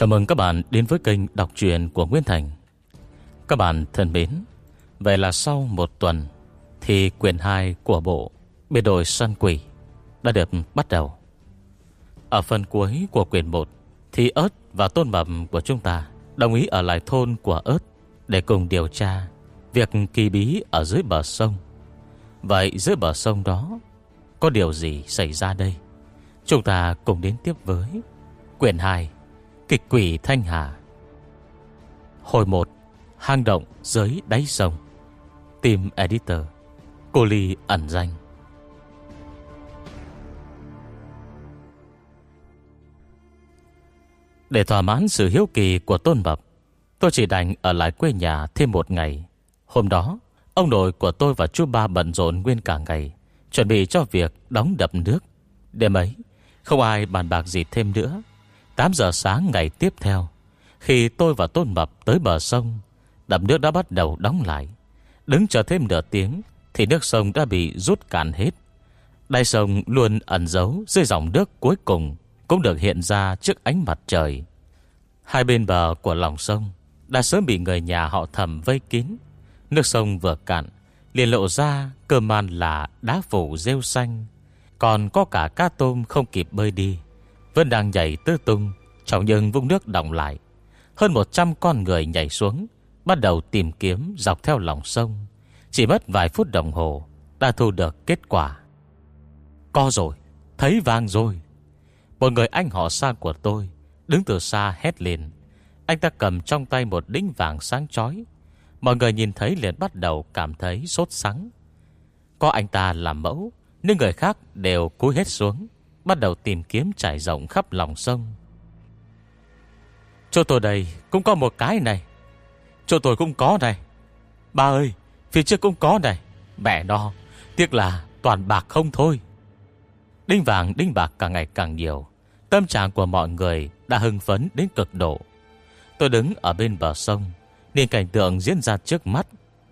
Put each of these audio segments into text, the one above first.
Chào mừng các bạn đến với kênh đọc truyện của Nguyễn Thành. Các bạn thân mến, Vậy là sau một tuần Thì quyển 2 của bộ Biệt đội săn quỷ Đã được bắt đầu. Ở phần cuối của quyển 1 Thì ớt và tôn mập của chúng ta Đồng ý ở lại thôn của ớt Để cùng điều tra Việc kỳ bí ở dưới bờ sông. Vậy dưới bờ sông đó Có điều gì xảy ra đây? Chúng ta cùng đến tiếp với Quyển 2 Kịch quỷ Thanh Hà. Hồi 1 Hang động dưới đáy sông. Team Editor, Cô Ly ẩn danh. Để thỏa mãn sự hiếu kỳ của Tôn Bập, Tôi chỉ đành ở lại quê nhà thêm một ngày. Hôm đó, Ông nội của tôi và chú ba bận rộn nguyên cả ngày, Chuẩn bị cho việc đóng đập nước. Đêm ấy, Không ai bàn bạc gì thêm nữa. 8 giờ sáng ngày tiếp theo, Khi tôi và Tôn Mập tới bờ sông, đầm nước đã bắt đầu đóng lại. Đứng chờ thêm nửa tiếng Thì nước sông đã bị rút cạn hết. Đai sông luôn ẩn giấu Dưới dòng nước cuối cùng Cũng được hiện ra trước ánh mặt trời. Hai bên bờ của lòng sông Đã sớm bị người nhà họ thầm vây kín. Nước sông vừa cạn, liền lộ ra cơ man là đá phủ rêu xanh, Còn có cả cá tôm không kịp bơi đi. Vẫn đang nhảy tư tung Trong những vung nước động lại. Hơn 100 con người nhảy xuống, Bắt đầu tìm kiếm dọc theo lòng sông. Chỉ mất vài phút đồng hồ, Đã thu được kết quả. Co rồi, Thấy vàng rồi. Một người anh họ xa của tôi, Đứng từ xa hét lên. Anh ta cầm trong tay một đính vàng sáng chói. Mọi người nhìn thấy liền bắt đầu cảm thấy sốt sắng. Có anh ta làm mẫu, Nhưng người khác đều cúi hết xuống. Bắt đầu tìm kiếm trải rộng khắp lòng sông. Chỗ tôi đây cũng có một cái này. Chỗ tôi cũng có này. Ba ơi, Phía trước cũng có này. Mẹ nó Tiếc là toàn bạc không thôi. Đinh vàng, đinh bạc càng ngày càng nhiều. Tâm trạng của mọi người đã hưng phấn đến cực độ. Tôi đứng ở bên bờ sông, Nhìn cảnh tượng diễn ra trước mắt,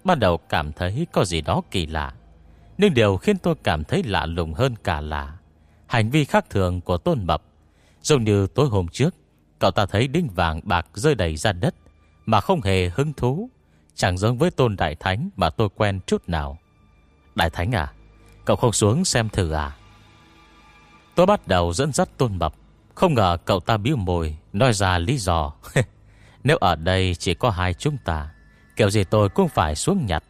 bắt đầu cảm thấy có gì đó kỳ lạ. Nhưng điều khiến tôi cảm thấy lạ lùng hơn cả là Hành vi khác thường của Tôn Mập. Giống như tối hôm trước, Cậu ta thấy đinh vàng bạc rơi đầy ra đất, Mà không hề hứng thú. Chẳng giống với Tôn Đại Thánh Mà tôi quen chút nào. Đại Thánh à Cậu không xuống xem thử à? Tôi bắt đầu dẫn dắt Tôn Mập. Không ngờ cậu ta biếu mồi Nói ra lý do. Nếu ở đây chỉ có hai chúng ta, Kiểu gì tôi cũng phải xuống nhặt.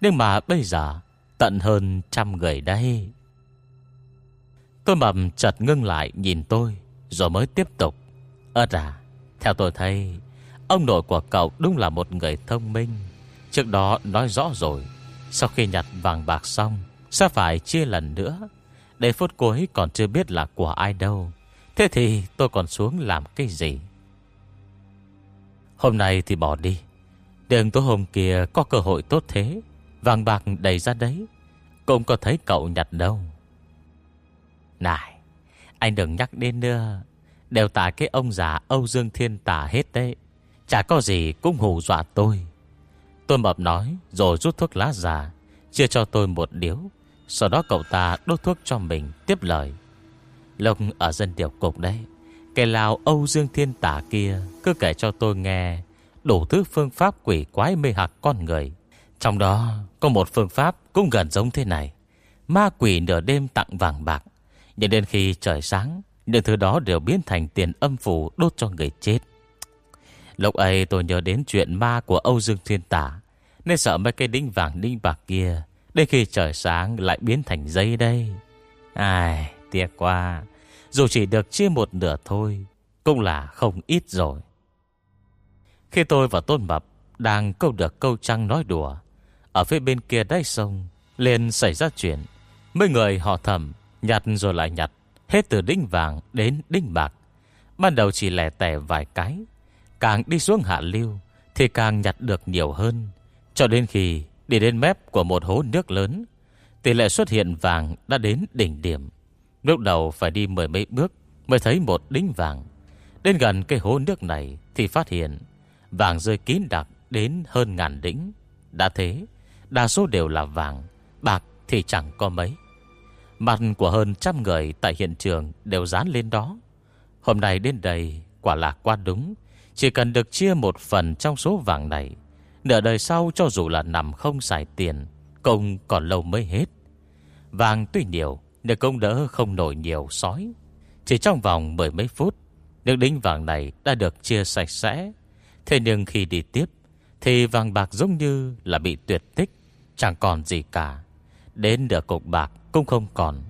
Nhưng mà bây giờ, Tận hơn trăm người đây. Tôi mầm chợt ngưng lại nhìn tôi, Rồi mới tiếp tục. Ơt à Theo tôi thấy, Ông nội của cậu đúng là một người thông minh. Trước đó nói rõ rồi, Sau khi nhặt vàng bạc xong, Sẽ phải chia lần nữa. Đến phút cuối còn chưa biết là của ai đâu. Thế thì tôi còn xuống làm cái gì? Hôm nay thì bỏ đi. Đường tối hôm kia có cơ hội tốt thế. Vàng bạc đầy ra đấy. Cũng có thấy cậu nhặt đâu. Này, Anh đừng nhắc đến nữa. Đều tại cái ông già Âu Dương Thiên tả hết đấy. Chả có gì cũng hù dọa tôi. Tôi mập nói, Rồi rút thuốc lá già Chia cho tôi một điếu. Sau đó cậu ta đốt thuốc cho mình, Tiếp lời. Lông ở dân tiểu cục đấy Cái lào Âu Dương Thiên tả kia Cứ kể cho tôi nghe Đủ thứ phương pháp quỷ quái mê hoặc con người. Trong đó có một phương pháp Cũng gần giống thế này. Ma quỷ nửa đêm tặng vàng bạc nhưng đến khi trời sáng, Những thứ đó đều biến thành tiền âm phủ Đốt cho người chết. Lúc ấy tôi nhớ đến chuyện ma của Âu Dương Thiên Tả, Nên sợ mấy cây đinh vàng đinh bạc kia, Đến khi trời sáng lại biến thành dây đây. Ai, tiếc quá. Dù chỉ được chia một nửa thôi, Cũng là không ít rồi. Khi tôi và Tôn Mập Đang câu được câu trăng nói đùa, Ở phía bên kia đáy sông, liền xảy ra chuyện. Mấy người họ thầm Nhặt rồi lại nhặt, Hết từ đinh vàng đến đinh bạc. Ban đầu chỉ lẻ tẻ vài cái, Càng đi xuống hạ lưu Thì càng nhặt được nhiều hơn. Cho đến khi đi đến mép của một hố nước lớn, Tỷ lệ xuất hiện vàng đã đến đỉnh điểm. Lúc đầu phải đi mười mấy bước Mới thấy một đính vàng. Đến gần cái hố nước này Thì phát hiện Vàng rơi kín đặc đến hơn ngàn đỉnh Đã thế, Đa số đều là vàng, Bạc thì chẳng có mấy. Mặt của hơn trăm người tại hiện trường Đều dán lên đó. Hôm nay đến đây, quả là quá đúng. Chỉ cần được chia một phần trong số vàng này, Nửa đời sau cho dù là nằm không xài tiền Công còn lâu mới hết. Vàng tuy nhiều, Nhưng công đỡ không nổi nhiều sói. Chỉ trong vòng mười mấy phút Nước đính vàng này đã được chia sạch sẽ. Thế nhưng khi đi tiếp, Thì vàng bạc giống như là bị tuyệt tích, Chẳng còn gì cả. Đến nửa cục bạc cũng không còn.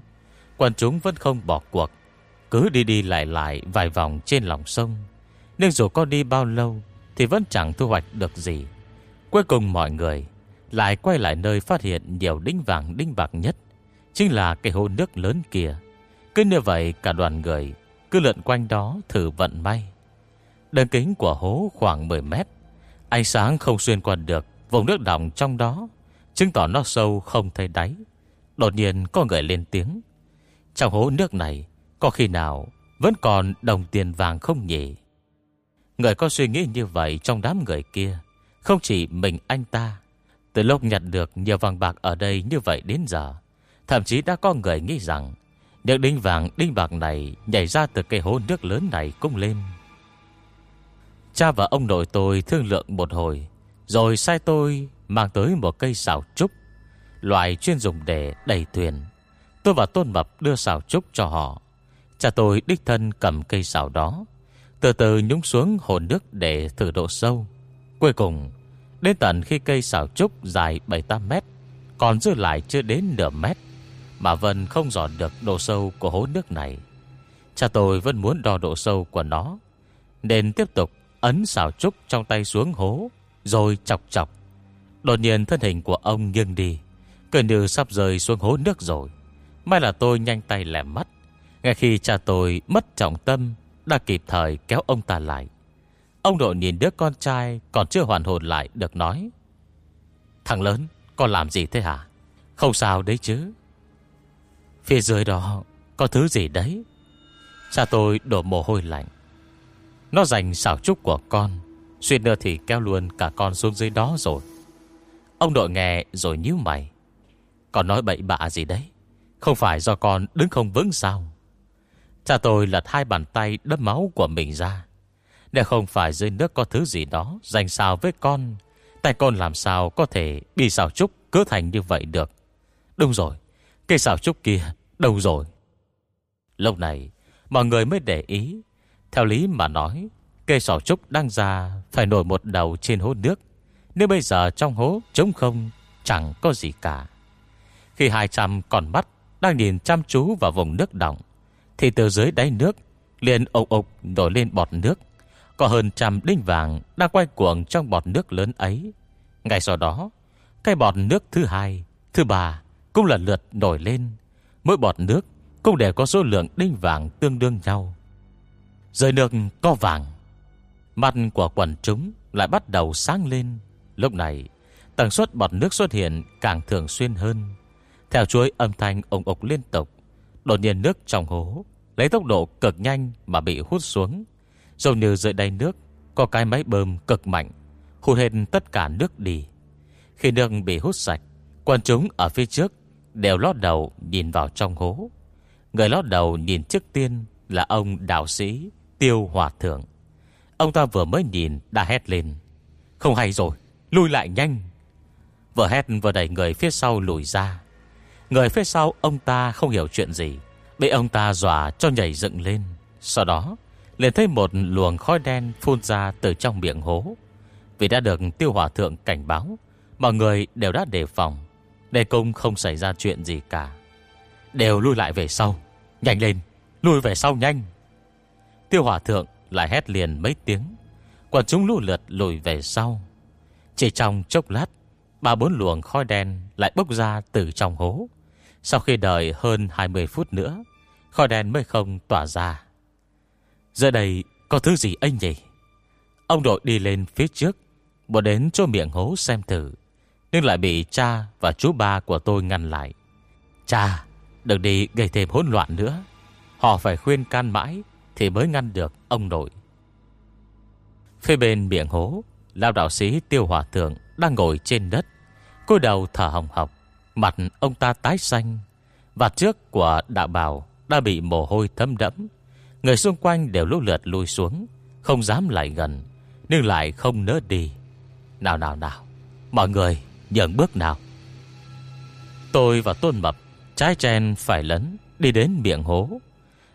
Quần chúng vẫn không bỏ cuộc. Cứ đi đi lại lại vài vòng trên lòng sông. Nhưng dù có đi bao lâu Thì vẫn chẳng thu hoạch được gì. Cuối cùng mọi người Lại quay lại nơi phát hiện nhiều đinh vàng đinh bạc nhất, Chính là cái hồ nước lớn kia. Cứ như vậy cả đoàn người Cứ lượn quanh đó thử vận may. Đường kính của hố khoảng 10 mét, Ánh sáng không xuyên qua được Vùng nước đọng trong đó, Chứng tỏ nó sâu không thấy đáy. Đột nhiên có người lên tiếng. Trong hố nước này, Có khi nào vẫn còn đồng tiền vàng không nhỉ? Người có suy nghĩ như vậy Trong đám người kia, Không chỉ mình anh ta, Từ lúc nhặt được nhiều vàng bạc ở đây như vậy đến giờ, Thậm chí đã có người nghĩ rằng Những đinh vàng, đinh bạc này Nhảy ra từ cây hố nước lớn này cũng lên. Cha và ông nội tôi thương lượng một hồi, Rồi sai tôi mang tới một cây xào trúc. Loại chuyên dùng để đẩy thuyền. Tôi và Tôn Mập đưa xào trúc cho họ. Cha tôi đích thân cầm cây xào đó. Từ từ nhúng xuống hồ nước để thử độ sâu. Cuối cùng, Đến tận khi cây xào trúc dài 7-8 mét, Còn dư lại chưa đến nửa mét, Mà Vân không dò được độ sâu của hố nước này. Cha tôi vẫn muốn đo độ sâu của nó, Nên tiếp tục ấn xào trúc trong tay xuống hố, Rồi chọc chọc. Đột nhiên thân hình của ông nghiêng đi. Cứ như sắp rơi xuống hố nước rồi. May là tôi nhanh tay lẻm mắt. Ngay khi cha tôi mất trọng tâm, Đã kịp thời kéo ông ta lại. Ông nội nhìn đứa con trai Còn chưa hoàn hồn lại được nói, Thằng lớn, Con làm gì thế hả? Không sao đấy chứ. Phía dưới đó có thứ gì đấy? Cha tôi đổ mồ hôi lạnh. Nó dành xảo trúc của con Suy nữa thì kéo luôn cả con xuống dưới đó rồi. Ông đội nghe rồi nhíu mày. Con nói bậy bạ gì đấy? Không phải do con đứng không vững sao? Cha tôi lật hai bàn tay đâm máu của mình ra. Nếu không phải dưới nước có thứ gì đó Dành sao với con, Tay con làm sao có thể bị xào trúc Cứ thành như vậy được? Đúng rồi Cây xào trúc kia đâu rồi? Lúc này, Mọi người mới để ý. Theo lý mà nói, Cây xào trúc đang ra Phải nổi một đầu trên hố nước. Nếu bây giờ trong hố trống không, Chẳng có gì cả. Khi 200 con mắt Đang nhìn chăm chú vào vùng nước động Thì từ dưới đáy nước liền ục ục nổi lên bọt nước. Có hơn trăm đinh vàng Đang quay cuồng trong bọt nước lớn ấy. Ngay sau đó, Cái bọt nước thứ hai, Thứ ba cũng lần lượt nổi lên. Mỗi bọt nước cũng đều có số lượng đinh vàng tương đương nhau. Rơi nước có vàng, Mặt của quần chúng lại bắt đầu sáng lên. Lúc này, Tần suất bọt nước xuất hiện càng thường xuyên hơn. Theo chuỗi âm thanh ống ộc liên tục, Đột nhiên nước trong hố Lấy tốc độ cực nhanh mà bị hút xuống. Giống như dưới đáy nước, Có cái máy bơm cực mạnh, Hút hết tất cả nước đi. Khi nước bị hút sạch Quân chúng ở phía trước Đều lót đầu nhìn vào trong hố. Người lót đầu nhìn trước tiên Là ông đạo sĩ Tiêu Hòa Thượng. Ông ta vừa mới nhìn đã hét lên, Không hay rồi Lùi lại nhanh. Vừa hét vừa đẩy người phía sau lùi ra. Người phía sau, ông ta không hiểu chuyện gì. Bị ông ta dọa cho nhảy dựng lên. Sau đó, liền thấy một luồng khói đen phun ra từ trong miệng hố. Vì đã được tiêu hỏa thượng cảnh báo, Mọi người đều đã đề phòng đề cung không xảy ra chuyện gì cả. Đều lui lại về sau, Nhanh lên, Lui về sau nhanh. Tiêu hỏa thượng lại hét liền mấy tiếng. Quần chúng lũ lượt lùi về sau. Chỉ trong chốc lát, Ba bốn luồng khói đen lại bốc ra từ trong hố. Sau khi đợi hơn 20 phút nữa Khói đen mới không tỏa ra. Giờ đây có thứ gì anh nhỉ? Ông đội đi lên phía trước, Bỏ đến chỗ miệng hố xem thử, Nhưng lại bị cha và chú ba của tôi ngăn lại. Cha, Đừng đi gây thêm hỗn loạn nữa. Họ phải khuyên can mãi Thì mới ngăn được ông nội. Phía bên miệng hố Lao đạo sĩ tiêu hòa thượng Đang ngồi trên đất, cúi đầu thở hồng học Mặt ông ta tái xanh. Và trước của đạo bào Đã bị mồ hôi thấm đẫm. Người xung quanh đều lúc lượt lùi xuống, Không dám lại gần, Nhưng lại không nỡ đi. Nào nào nào, Mọi người nhường bước nào. Tôi và Tôn Mập, Trái chen phải lấn, Đi đến miệng hố.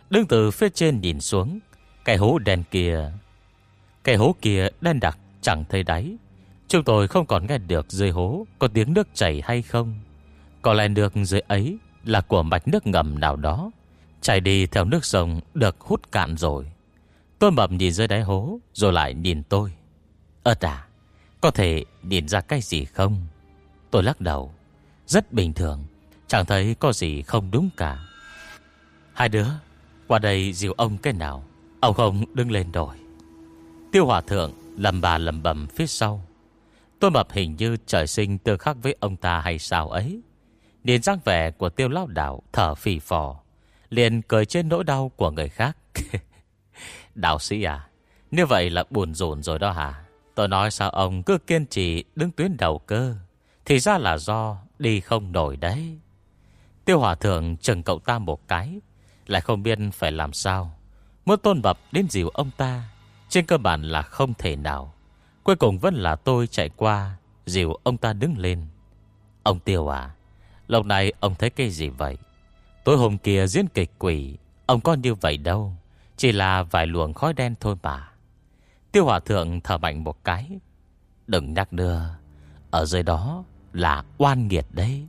Đứng từ phía trên nhìn xuống, Cái hố đen kia. Cái hố kia đen đặc chẳng thấy đáy. Chúng tôi không còn nghe được dưới hố Có tiếng nước chảy hay không. Có lẽ nước dưới ấy Là của mạch nước ngầm nào đó. Chảy đi theo nước sông Được hút cạn rồi. Tôi mập nhìn dưới đáy hố Rồi lại nhìn tôi. Ơ à Có thể nhìn ra cái gì không? Tôi lắc đầu. Rất bình thường, Chẳng thấy có gì không đúng cả. Hai đứa, Qua đây dìu ông cái nào? Ông không đứng lên đổi Tiêu hòa thượng lầm bà lầm bầm phía sau. Tôi mập hình như trời sinh tương khắc với ông ta hay sao ấy? Nhìn dáng vẻ của tiêu lao đảo thở phì phò, Liền cười trên nỗi đau của người khác. Đạo sĩ à Như vậy là buồn rộn rồi đó hả? Tôi nói sao ông cứ kiên trì đứng tuyến đầu cơ, Thì ra là do đi không nổi đấy. Tiêu hòa thượng chừng cậu ta một cái, Lại không biết phải làm sao. Muốn tôn bập đến dìu ông ta, Trên cơ bản là không thể nào. Cuối cùng vẫn là tôi chạy qua, Dìu ông ta đứng lên. Ông Tiêu à Lâu nay ông thấy cái gì vậy? Tối hôm kia diễn kịch quỷ Ông có như vậy đâu. Chỉ là vài luồng khói đen thôi mà. Tiêu hòa thượng thở mạnh một cái. Đừng nhắc nữa, Ở dưới đó là oan nghiệt đấy.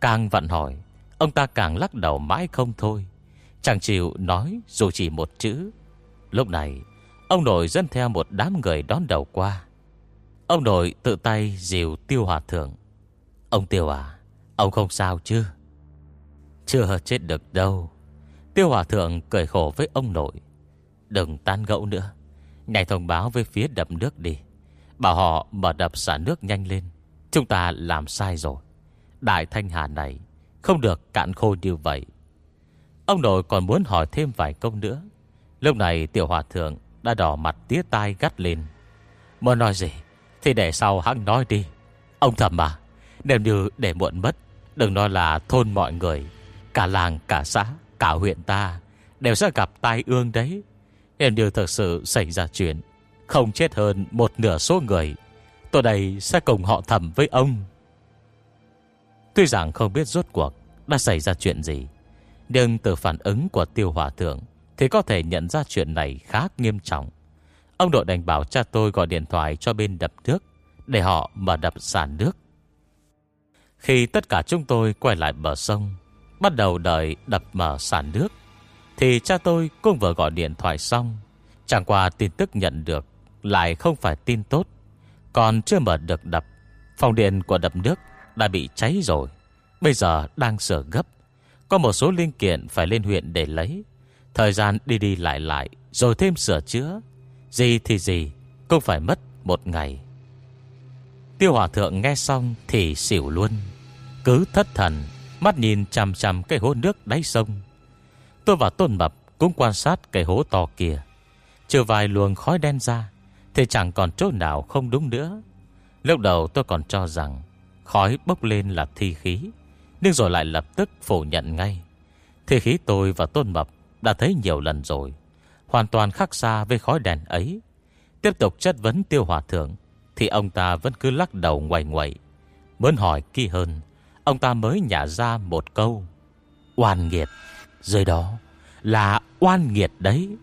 Càng vặn hỏi Ông ta càng lắc đầu mãi không thôi. Chẳng chịu nói dù chỉ một chữ. Lúc này Ông nội dẫn theo một đám người đón đầu qua. Ông nội tự tay dìu tiêu hòa thượng. Ông tiêu à Ông không sao chứ? Chưa chết được đâu. Tiêu hòa thượng cười khổ với ông nội. Đừng tan gẫu nữa. Nhảy thông báo với phía đập nước đi. Bảo họ mở đập xả nước nhanh lên. Chúng ta làm sai rồi. Đại Thanh Hà này Không được cạn khô như vậy. Ông nội còn muốn hỏi thêm vài câu nữa. Lúc này tiểu hòa thượng Đã đỏ mặt tía tai gắt lên. Muốn nói gì Thì để sau hắn nói đi. Ông thầm mà, Nếu như để muộn mất Đừng nói là thôn mọi người, Cả làng, cả xã, Cả huyện ta Đều sẽ gặp tai ương đấy. Hiện điều thực sự xảy ra chuyện, Không chết hơn một nửa số người, Tôi đây sẽ cùng họ thầm với ông. Tuy rằng không biết rốt cuộc Đã xảy ra chuyện gì, Nhưng từ phản ứng của tiêu hòa thượng Thì có thể nhận ra chuyện này khá nghiêm trọng. Ông đội đành bảo cha tôi gọi điện thoại cho bên đập nước Để họ mở đập sàn nước. Khi tất cả chúng tôi quay lại bờ sông, Bắt đầu đợi đập mở sàn nước, Thì cha tôi cũng vừa gọi điện thoại xong. Chẳng qua tin tức nhận được Lại không phải tin tốt, Còn chưa mở được đập, Phòng điện của đập nước đã bị cháy rồi. Bây giờ đang sửa gấp, Có một số linh kiện phải lên huyện để lấy. Thời gian đi đi lại lại, Rồi thêm sửa chữa, Gì thì gì, Cũng phải mất một ngày. Tiêu hòa thượng nghe xong Thì xỉu luôn. Cứ thất thần, Mắt nhìn chằm chằm cái hố nước đáy sông. Tôi và Tôn Mập cũng quan sát cái hố to kia. Trừ vài luồng khói đen ra, Thì chẳng còn chỗ nào không đúng nữa. Lúc đầu tôi còn cho rằng, Khói bốc lên là thi khí, Nhưng rồi lại lập tức phủ nhận ngay. Thi khí tôi và Tôn Mập Đã thấy nhiều lần rồi, Hoàn toàn khác xa với khói đèn ấy. Tiếp tục chất vấn tiêu hòa thượng, Thì ông ta vẫn cứ lắc đầu ngoài ngoại Muốn hỏi kỹ hơn. Ông ta mới nhả ra một câu, Oan nghiệt. Dưới đó là oan nghiệt đấy.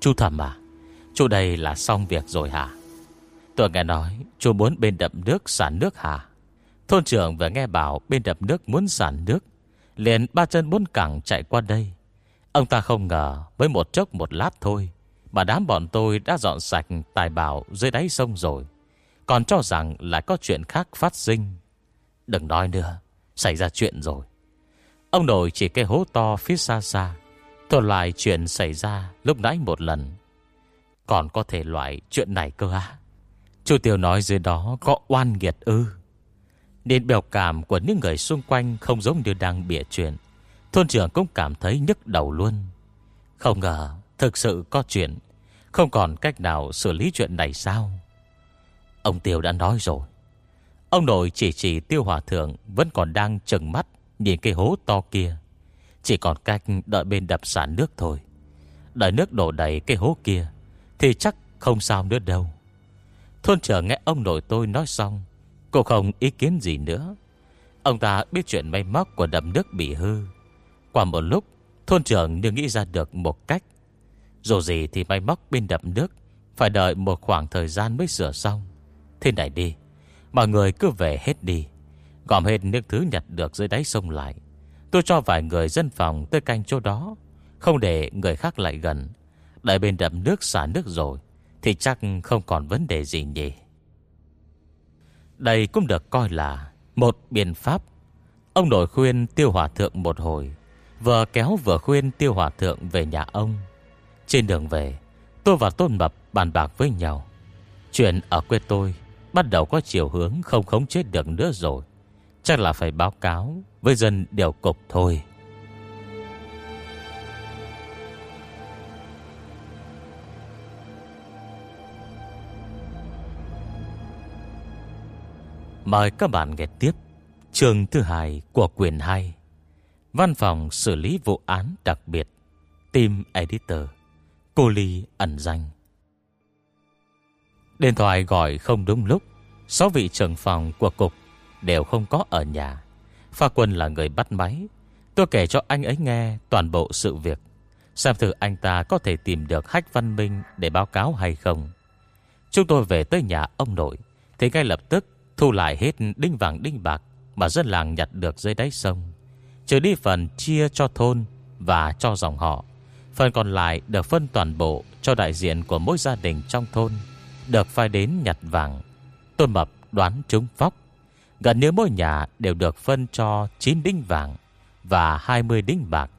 Chú thầm à Chú đây là xong việc rồi hả? Tôi nghe nói chú muốn bên đập nước xả nước hả? Thôn trưởng vừa nghe bảo bên đập nước muốn sản nước, Liền ba chân bốn cẳng chạy qua đây. Ông ta không ngờ Với một chốc một lát thôi, Mà đám bọn tôi đã dọn sạch tài bảo dưới đáy sông rồi. Còn cho rằng lại có chuyện khác phát sinh. Đừng nói nữa, Xảy ra chuyện rồi. Ông nội chỉ cái hố to phía xa xa. Thuật lại chuyện xảy ra lúc nãy một lần. Còn có thể loại chuyện này cơ á? Chú Tiêu nói dưới đó có oan nghiệt ư. Nên biểu cảm của những người xung quanh Không giống như đang bịa chuyện. Thôn trưởng cũng cảm thấy nhức đầu luôn. Không ngờ Thực sự có chuyện. Không còn cách nào xử lý chuyện này sao? Ông Tiêu đã nói rồi. Ông nội chỉ chỉ tiêu hòa thượng Vẫn còn đang chừng mắt, Nhìn cái hố to kia. Chỉ còn cách đợi bên đập sản nước thôi. Đợi nước đổ đầy cái hố kia, Thì chắc không sao nữa đâu. Thôn trưởng nghe ông nội tôi nói xong, Cô không ý kiến gì nữa. Ông ta biết chuyện may móc của đầm nước bị hư. Qua một lúc, Thôn trưởng như nghĩ ra được một cách. Dù gì thì may móc bên đập nước, Phải đợi một khoảng thời gian mới sửa xong. Thế này đi. Mọi người cứ về hết đi. Gom hết những thứ nhặt được dưới đáy sông lại. Tôi cho vài người dân phòng tới canh chỗ đó. Không để người khác lại gần. Đợi bên đập nước xả nước rồi, Thì chắc không còn vấn đề gì nhỉ. Đây cũng được coi là Một biện pháp. Ông nội khuyên tiêu hòa thượng một hồi. Vừa kéo vừa khuyên tiêu hòa thượng về nhà ông. Trên đường về, Tôi và Tôn Mập bàn bạc với nhau. Chuyện ở quê tôi Bắt đầu có chiều hướng không khống chế được nữa rồi. Chắc là phải báo cáo Với dân điều cục thôi. Mời các bạn nghe tiếp Chương thứ hai của quyền 2 Văn phòng xử lý vụ án đặc biệt. Team Editor. Cô Ly ẩn danh. Điện thoại gọi không đúng lúc. Sáu vị trưởng phòng của cục Đều không có ở nhà. Pha quân là người bắt máy. Tôi kể cho anh ấy nghe toàn bộ sự việc. Xem thử anh ta có thể tìm được Hách Văn Minh để báo cáo hay không. Chúng tôi về tới nhà ông nội, Thì ngay lập tức thu lại hết đinh vàng đinh bạc Mà dân làng nhặt được dưới đáy sông. Trừ đi phần chia cho thôn Và cho dòng họ, Phần còn lại được phân toàn bộ Cho đại diện của mỗi gia đình trong thôn. Được phai đến nhặt vàng. Tôn Mập đoán trúng phóc. Gần như mỗi nhà đều được phân cho 9 đinh vàng Và 20 đinh bạc,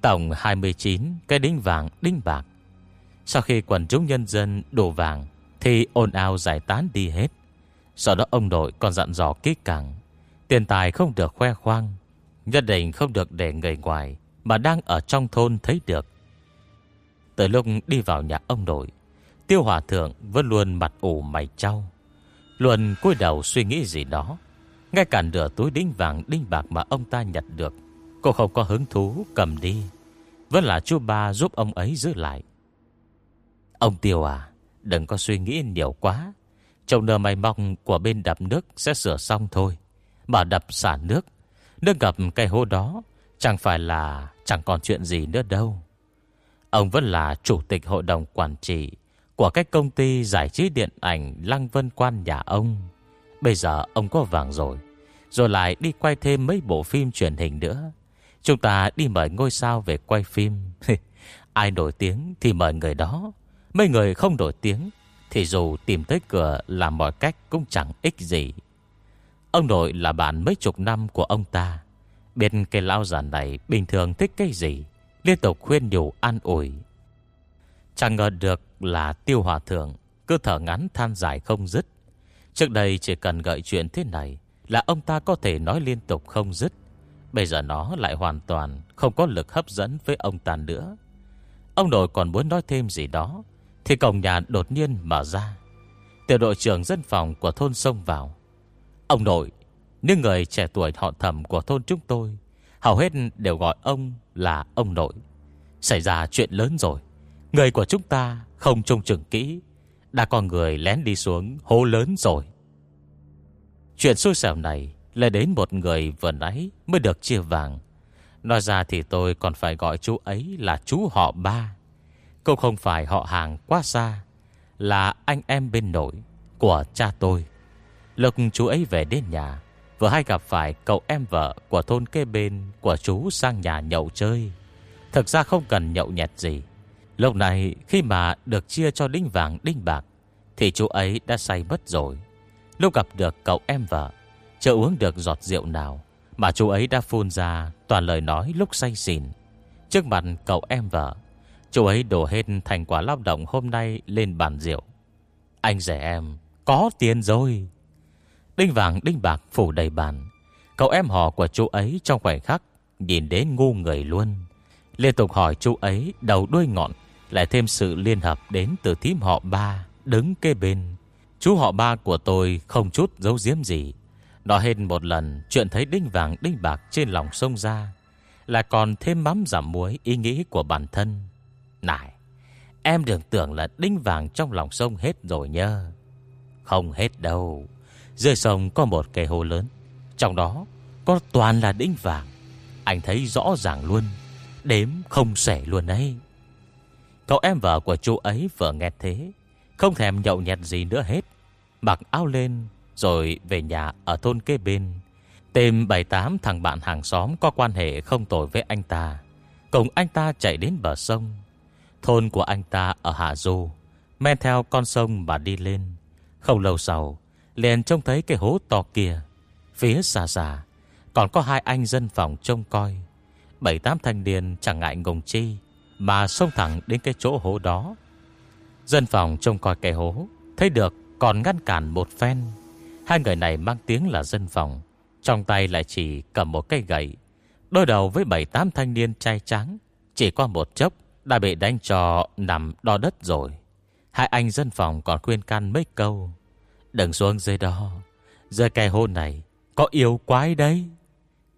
Tổng 29 cái đinh vàng đinh bạc. Sau khi quần chúng nhân dân đổ vàng Thì ồn ào giải tán đi hết. Sau đó ông nội còn dặn dò kỹ càng, Tiền tài không được khoe khoang, Nhất định không được để người ngoài Mà đang ở trong thôn thấy được. Từ lúc đi vào nhà ông nội Tiêu hòa thượng vẫn luôn mặt ủ mày trao luân cúi đầu suy nghĩ gì đó, Ngay cả nửa túi đinh vàng đinh bạc mà ông ta nhặt được, Cô không có hứng thú cầm đi. Vẫn là chú ba giúp ông ấy giữ lại. Ông Tiêu à Đừng có suy nghĩ nhiều quá. Trông nơ may mong của bên đập nước Sẽ sửa xong thôi. Mà đập xả nước Nước gặp cây hô đó, Chẳng phải là chẳng còn chuyện gì nữa đâu. Ông vẫn là chủ tịch hội đồng quản trị. Của cái công ty giải trí điện ảnh Lăng Vân Quan nhà ông. Bây giờ ông có vàng rồi Rồi lại đi quay thêm mấy bộ phim truyền hình nữa. Chúng ta đi mời ngôi sao về quay phim. Ai nổi tiếng thì mời người đó. Mấy người không nổi tiếng Thì dù tìm tới cửa làm mọi cách cũng chẳng ích gì. Ông nội là bạn mấy chục năm của ông ta. Biết cái lao già này bình thường thích cái gì, Liên tục khuyên nhủ an ủi. Chẳng ngờ được là tiêu hòa thượng Cứ thở ngắn than dài không dứt. Trước đây chỉ cần gợi chuyện thế này Là ông ta có thể nói liên tục không dứt. Bây giờ nó lại hoàn toàn Không có lực hấp dẫn với ông ta nữa. Ông nội còn muốn nói thêm gì đó, Thì cổng nhà đột nhiên mở ra. Tiểu đội trưởng dân phòng của thôn sông vào. Ông nội, Những người trẻ tuổi họ thầm của thôn chúng tôi, Hầu hết đều gọi ông là ông nội. Xảy ra chuyện lớn rồi. Người của chúng ta không trông chừng kỹ. Đã có người lén đi xuống hố lớn rồi. Chuyện xui xẻo này Là đến một người vừa nãy Mới được chia vàng. Nói ra thì tôi còn phải gọi chú ấy là chú họ ba. Cũng không phải họ hàng quá xa, Là anh em bên nội Của cha tôi. Lực chú ấy về đến nhà, Vừa hay gặp phải cậu em vợ Của thôn kế bên Của chú sang nhà nhậu chơi. Thực ra không cần nhậu nhẹt gì Lúc này, khi mà được chia cho đinh vàng, đinh bạc, Thì chú ấy đã say mất rồi. Lúc gặp được cậu em vợ, Chưa uống được giọt rượu nào, Mà chú ấy đã phun ra toàn lời nói lúc say xỉn. Trước mặt cậu em vợ, Chú ấy đổ hết thành quả lao động hôm nay lên bàn rượu. Anh rể em, Có tiền rồi. Đinh vàng, đinh bạc phủ đầy bàn. Cậu em họ của chú ấy trong khoảnh khắc Nhìn đến ngu người luôn. Liên tục hỏi chú ấy đầu đuôi ngọn lại thêm sự liên hợp đến từ thím họ ba Đứng kế bên. Chú họ ba của tôi không chút giấu giếm gì. Nói hết một lần, Chuyện thấy đinh vàng đinh bạc trên lòng sông ra Là còn thêm mắm giảm muối ý nghĩ của bản thân. Này, Em đừng tưởng là đinh vàng trong lòng sông hết rồi nhơ Không hết đâu, Dưới sông có một cây hồ lớn, Trong đó có toàn là đinh vàng. Anh thấy rõ ràng luôn, Đếm không sẻ luôn ấy. Cậu em vợ của chú ấy vừa nghe thế, Không thèm nhậu nhẹt gì nữa hết. Mặc áo lên, Rồi về nhà ở thôn kế bên, Tìm bảy tám thằng bạn hàng xóm Có quan hệ không tồi với anh ta. Cùng anh ta chạy đến bờ sông. Thôn của anh ta ở Hạ Du, Men theo con sông mà đi lên. Không lâu sau, Liền trông thấy cái hố to kia. Phía xa xa, Còn có hai anh dân phòng trông coi. Bảy tám thanh niên chẳng ngại ngùng chi mà xông thẳng đến cái chỗ hố đó. Dân phòng trông coi cái hố, Thấy được còn ngăn cản một phen. Hai người này mang tiếng là dân phòng, Trong tay lại chỉ cầm một cây gậy. Đôi đầu với bảy tám thanh niên trai trắng Chỉ qua một chốc Đã bị đánh cho nằm đo đất rồi. Hai anh dân phòng còn khuyên can mấy câu. Đừng xuống dưới đó, Dưới cây hôn này Có yêu quái đấy.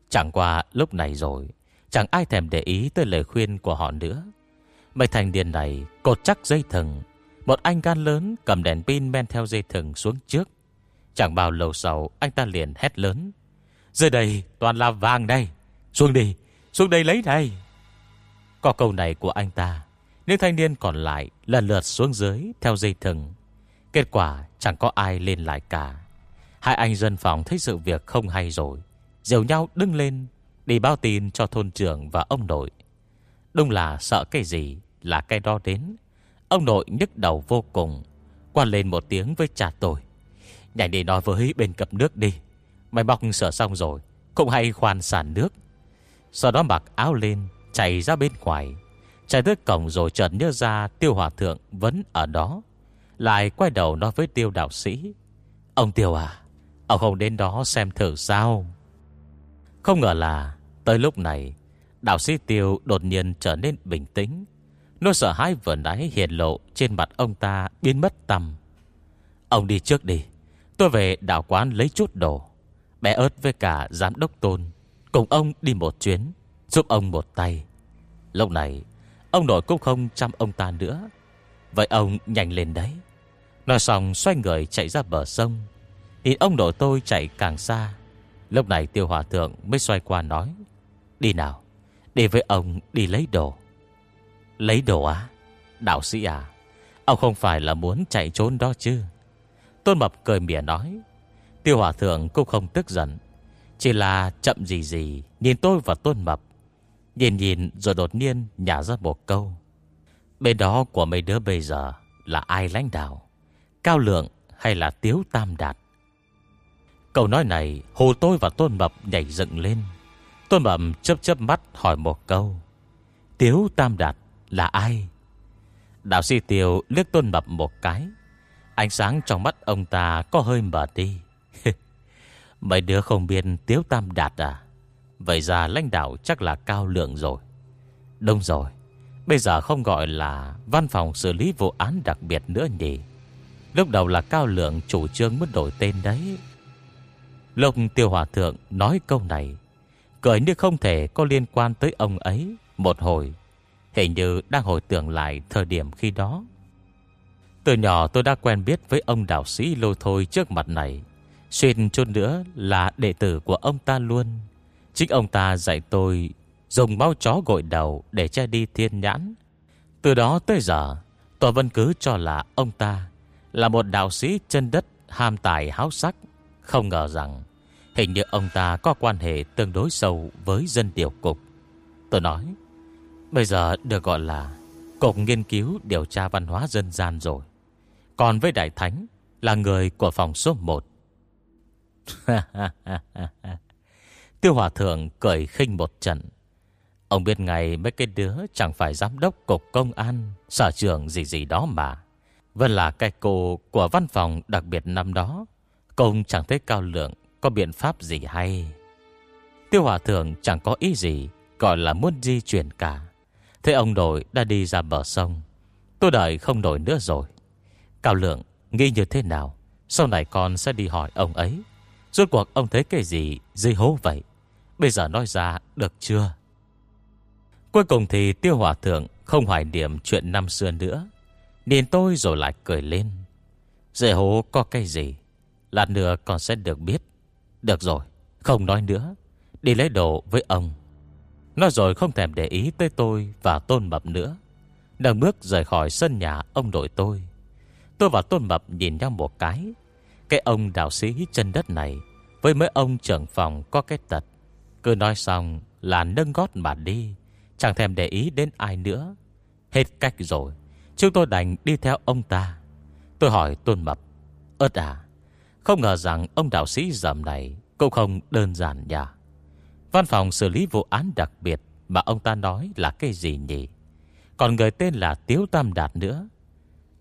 Chẳng qua lúc này rồi, Chẳng ai thèm để ý tới lời khuyên của họ nữa. Mấy thành niên này Cột chắc dây thừng. Một anh gan lớn cầm đèn pin men theo dây thừng xuống trước. Chẳng bao lâu sau, Anh ta liền hét lớn. Dưới đây, toàn là vàng đây. Xuống đi, Xuống đây lấy đây Có câu này của anh ta, Những thanh niên còn lại lần lượt xuống dưới Theo dây thừng. Kết quả chẳng có ai lên lại cả. Hai anh dân phòng thấy sự việc không hay rồi Diều nhau đứng lên, Đi báo tin cho thôn trưởng và ông nội. Đúng là sợ cái gì? Là cái đó đến. Ông nội nhức đầu vô cùng Quan lên một tiếng với cha tôi. Nhanh đi nói với bên cập nước đi. Mày bọc sửa xong rồi, Cũng hay khoan sản nước. Sau đó mặc áo lên, Chạy ra bên ngoài. Chạy tới cổng rồi chợt nhớ ra Tiêu Hòa Thượng vẫn ở đó. Lại quay đầu nói với Tiêu Đạo Sĩ, Ông Tiêu à Ông không đến đó xem thử sao? Không ngờ là, Tới lúc này, Đạo sĩ Tiêu đột nhiên trở nên bình tĩnh. Nỗi sợ hãi vừa nãy hiện lộ Trên mặt ông ta biến mất tầm Ông đi trước đi, Tôi về đảo quán lấy chút đồ. Bé ớt với cả giám đốc tôn Cùng ông đi một chuyến, Giúp ông một tay. Lúc này, Ông nội cũng không chăm ông ta nữa. Vậy ông nhanh lên đấy. Nói xong xoay người chạy ra bờ sông. Nhìn ông nội tôi chạy càng xa. Lúc này tiêu hòa thượng mới xoay qua nói, Đi nào, Đi với ông đi lấy đồ. Lấy đồ á? Đạo sĩ à Ông không phải là muốn chạy trốn đó chứ? Tôn Mập cười mỉa nói, Tiêu Hòa Thượng cũng không tức giận, Chỉ là chậm gì gì Nhìn tôi và Tôn Mập, Nhìn nhìn rồi đột nhiên nhả ra một câu, Bên đó của mấy đứa bây giờ Là ai lãnh đạo? Cao Lượng hay là Tiếu Tam Đạt? Câu nói này Hồ tôi và Tôn Mập nhảy dựng lên. Tôn Mập chớp chớp mắt hỏi một câu, Tiếu Tam Đạt là ai? Đạo sĩ Tiêu liếc Tôn Mập một cái. Ánh sáng trong mắt ông ta có hơi mở đi. Mấy đứa không biết Tiếu Tam Đạt à? Vậy ra lãnh đạo chắc là cao lượng rồi. Đông rồi. Bây giờ không gọi là Văn phòng xử lý vụ án đặc biệt nữa nhỉ? Lúc đầu là cao lượng chủ trương muốn đổi tên đấy. Lúc tiêu hòa thượng nói câu này, Cười như không thể có liên quan tới ông ấy. Một hồi Hình như đang hồi tưởng lại thời điểm khi đó. Từ nhỏ tôi đã quen biết với ông đạo sĩ lôi thôi trước mặt này. Xuyên chút nữa là đệ tử của ông ta luôn. Chính ông ta dạy tôi Dùng máu chó gội đầu để che đi thiên nhãn. Từ đó tới giờ, Tôi vẫn cứ cho là ông ta Là một đạo sĩ chân đất ham tài háo sắc. Không ngờ rằng, Hình như ông ta có quan hệ tương đối sâu với dân điều cục. Tôi nói Bây giờ được gọi là Cục nghiên cứu điều tra văn hóa dân gian rồi. Còn với Đại Thánh Là người của phòng số 1 Tiêu Hòa Thượng cười khinh một trận. Ông biết ngày mấy cái đứa Chẳng phải giám đốc cục công an, Sở trưởng gì gì đó mà. Vẫn là cái cô của văn phòng đặc biệt năm đó. Công chẳng thấy cao lượng Có biện pháp gì hay. Tiêu Hòa Thượng chẳng có ý gì Gọi là muốn di chuyển cả. Thế ông nội đã đi ra bờ sông. Tôi đợi không nổi nữa rồi. Cao lượng nghĩ như thế nào? Sau này con sẽ đi hỏi ông ấy. Rốt cuộc ông thấy cái gì dây hố vậy? Bây giờ nói ra được chưa? Cuối cùng thì tiêu hỏa thượng Không hoài niệm chuyện năm xưa nữa. Nhìn tôi rồi lại cười lên. Dây hố có cái gì? Lát nữa con sẽ được biết. Được rồi, Không nói nữa. Đi lấy đồ với ông nó rồi không thèm để ý tới tôi Và Tôn Mập nữa. Đang bước rời khỏi sân nhà ông nội tôi. Tôi và Tôn Mập nhìn nhau một cái. Cái ông đạo sĩ chân đất này, Với mấy ông trưởng phòng có cái tật. Cứ nói xong là nâng gót mà đi, Chẳng thèm để ý đến ai nữa. Hết cách rồi, Chúng tôi đành đi theo ông ta. Tôi hỏi Tôn Mập Ơt à Không ngờ rằng ông đạo sĩ dầm này Cũng không đơn giản nhỉ? Văn phòng xử lý vụ án đặc biệt Mà ông ta nói là cái gì nhỉ? Còn người tên là Tiếu Tam Đạt nữa.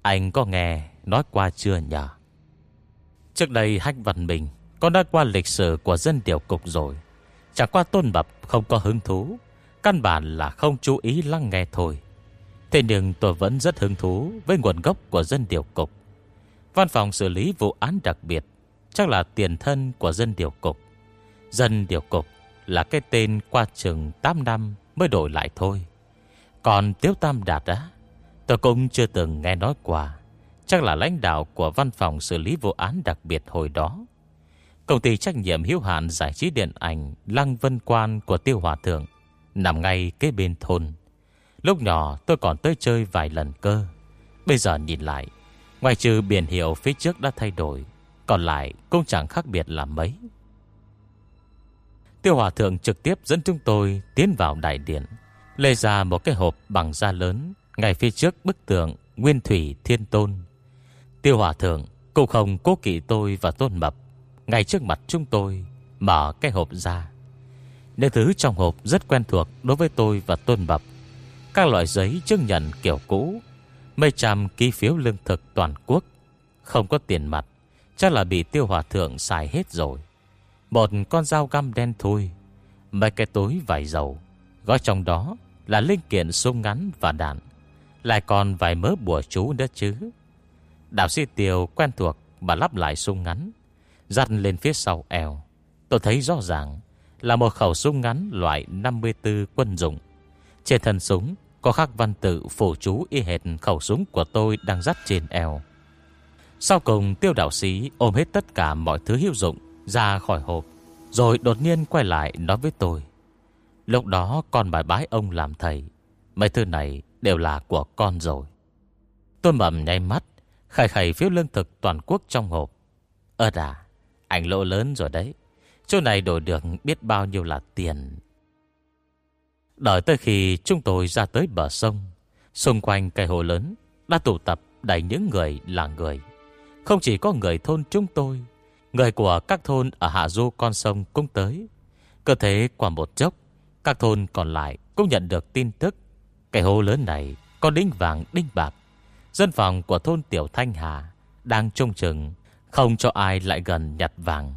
Anh có nghe Nói qua chưa nhỉ? Trước đây Hách Văn Bình Con đã qua lịch sử của dân điều cục rồi. Chẳng qua tôn bập không có hứng thú. Căn bản là không chú ý lắng nghe thôi. Thế nhưng tôi vẫn rất hứng thú Với nguồn gốc của dân điều cục. Văn phòng xử lý vụ án đặc biệt Chắc là tiền thân của dân điều cục. Dân điều cục là cái tên qua chừng 8 năm Mới đổi lại thôi. Còn Tiếu Tam Đạt á, Tôi cũng chưa từng nghe nói qua. Chắc là lãnh đạo của văn phòng xử lý vụ án đặc biệt hồi đó. Công ty trách nhiệm hiếu hạn giải trí điện ảnh Lăng Vân Quan của Tiêu Hòa Thượng Nằm ngay kế bên thôn. Lúc nhỏ tôi còn tới chơi vài lần cơ. Bây giờ nhìn lại Ngoài trừ biển hiệu phía trước đã thay đổi, Còn lại cũng chẳng khác biệt là mấy. Tiêu Hòa Thượng trực tiếp dẫn chúng tôi tiến vào đại điện, Lê ra một cái hộp bằng da lớn, Ngay phía trước bức tượng Nguyên Thủy Thiên Tôn. Tiêu Hòa Thượng cũng không cố kỵ tôi và Tôn Mập, Ngay trước mặt chúng tôi, Mở cái hộp ra. Nơi thứ trong hộp rất quen thuộc Đối với tôi và Tôn Mập. Các loại giấy chứng nhận kiểu cũ, Mấy trăm ký phiếu lương thực toàn quốc, Không có tiền mặt, Chắc là bị tiêu hòa thượng xài hết rồi. Một con dao găm đen thui Mấy cái túi vải dầu. Gói trong đó là linh kiện súng ngắn và đạn, Lại còn vài mớ bùa chú nữa chứ. Đạo sĩ Tiều quen thuộc và lắp lại súng ngắn, Dắt lên phía sau eo. Tôi thấy rõ ràng Là một khẩu súng ngắn loại 54 quân dụng. Trên thân súng có khắc văn tự phổ chú y hệt khẩu súng của tôi đang dắt trên eo. Sau cùng, tiêu đạo sĩ ôm hết tất cả mọi thứ hữu dụng ra khỏi hộp Rồi đột nhiên quay lại nói với tôi. Lúc đó con bài bái ông làm thầy Mấy thứ này đều là của con rồi. Tôi mầm nháy mắt khai khẩy phiếu lương thực toàn quốc trong hộp. Ơ đà, ảnh lỗ lớn rồi đấy Chỗ này đổi được biết bao nhiêu là tiền. Đợi tới khi chúng tôi ra tới bờ sông Xung quanh cây hồ lớn Đã tụ tập đầy những người là người. Không chỉ có người thôn chúng tôi Người của các thôn ở hạ du con sông cũng tới. Cơ thế qua một chốc, Các thôn còn lại cũng nhận được tin tức. Cái hồ lớn này có đinh vàng đinh bạc. Dân phòng của thôn Tiểu Thanh Hà Đang trông chừng, Không cho ai lại gần nhặt vàng.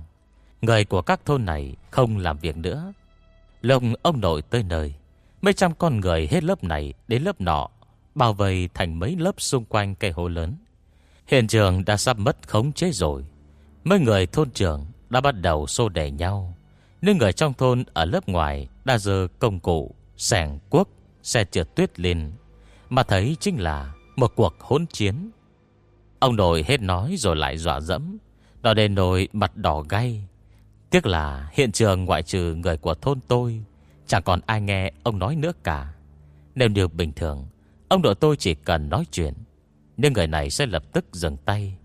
Người của các thôn này không làm việc nữa. Lông ông nội tới nơi, Mấy trăm con người hết lớp này đến lớp nọ, Bao vây thành mấy lớp xung quanh cây hồ lớn. Hiện trường đã sắp mất khống chế rồi. Mấy người thôn trưởng đã bắt đầu xô đẩy nhau. Nhưng người trong thôn ở lớp ngoài Đã dơ công cụ, sẻng cuốc, xe trượt tuyết lên. Mà thấy chính là một cuộc hỗn chiến. Ông nội hết nói rồi lại dọa dẫm Nó đến nồi mặt đỏ gay. Tiếc là hiện trường ngoại trừ người của thôn tôi Chẳng còn ai nghe ông nói nữa cả. Nếu như bình thường Ông nội tôi chỉ cần nói chuyện Nhưng người này sẽ lập tức dừng tay.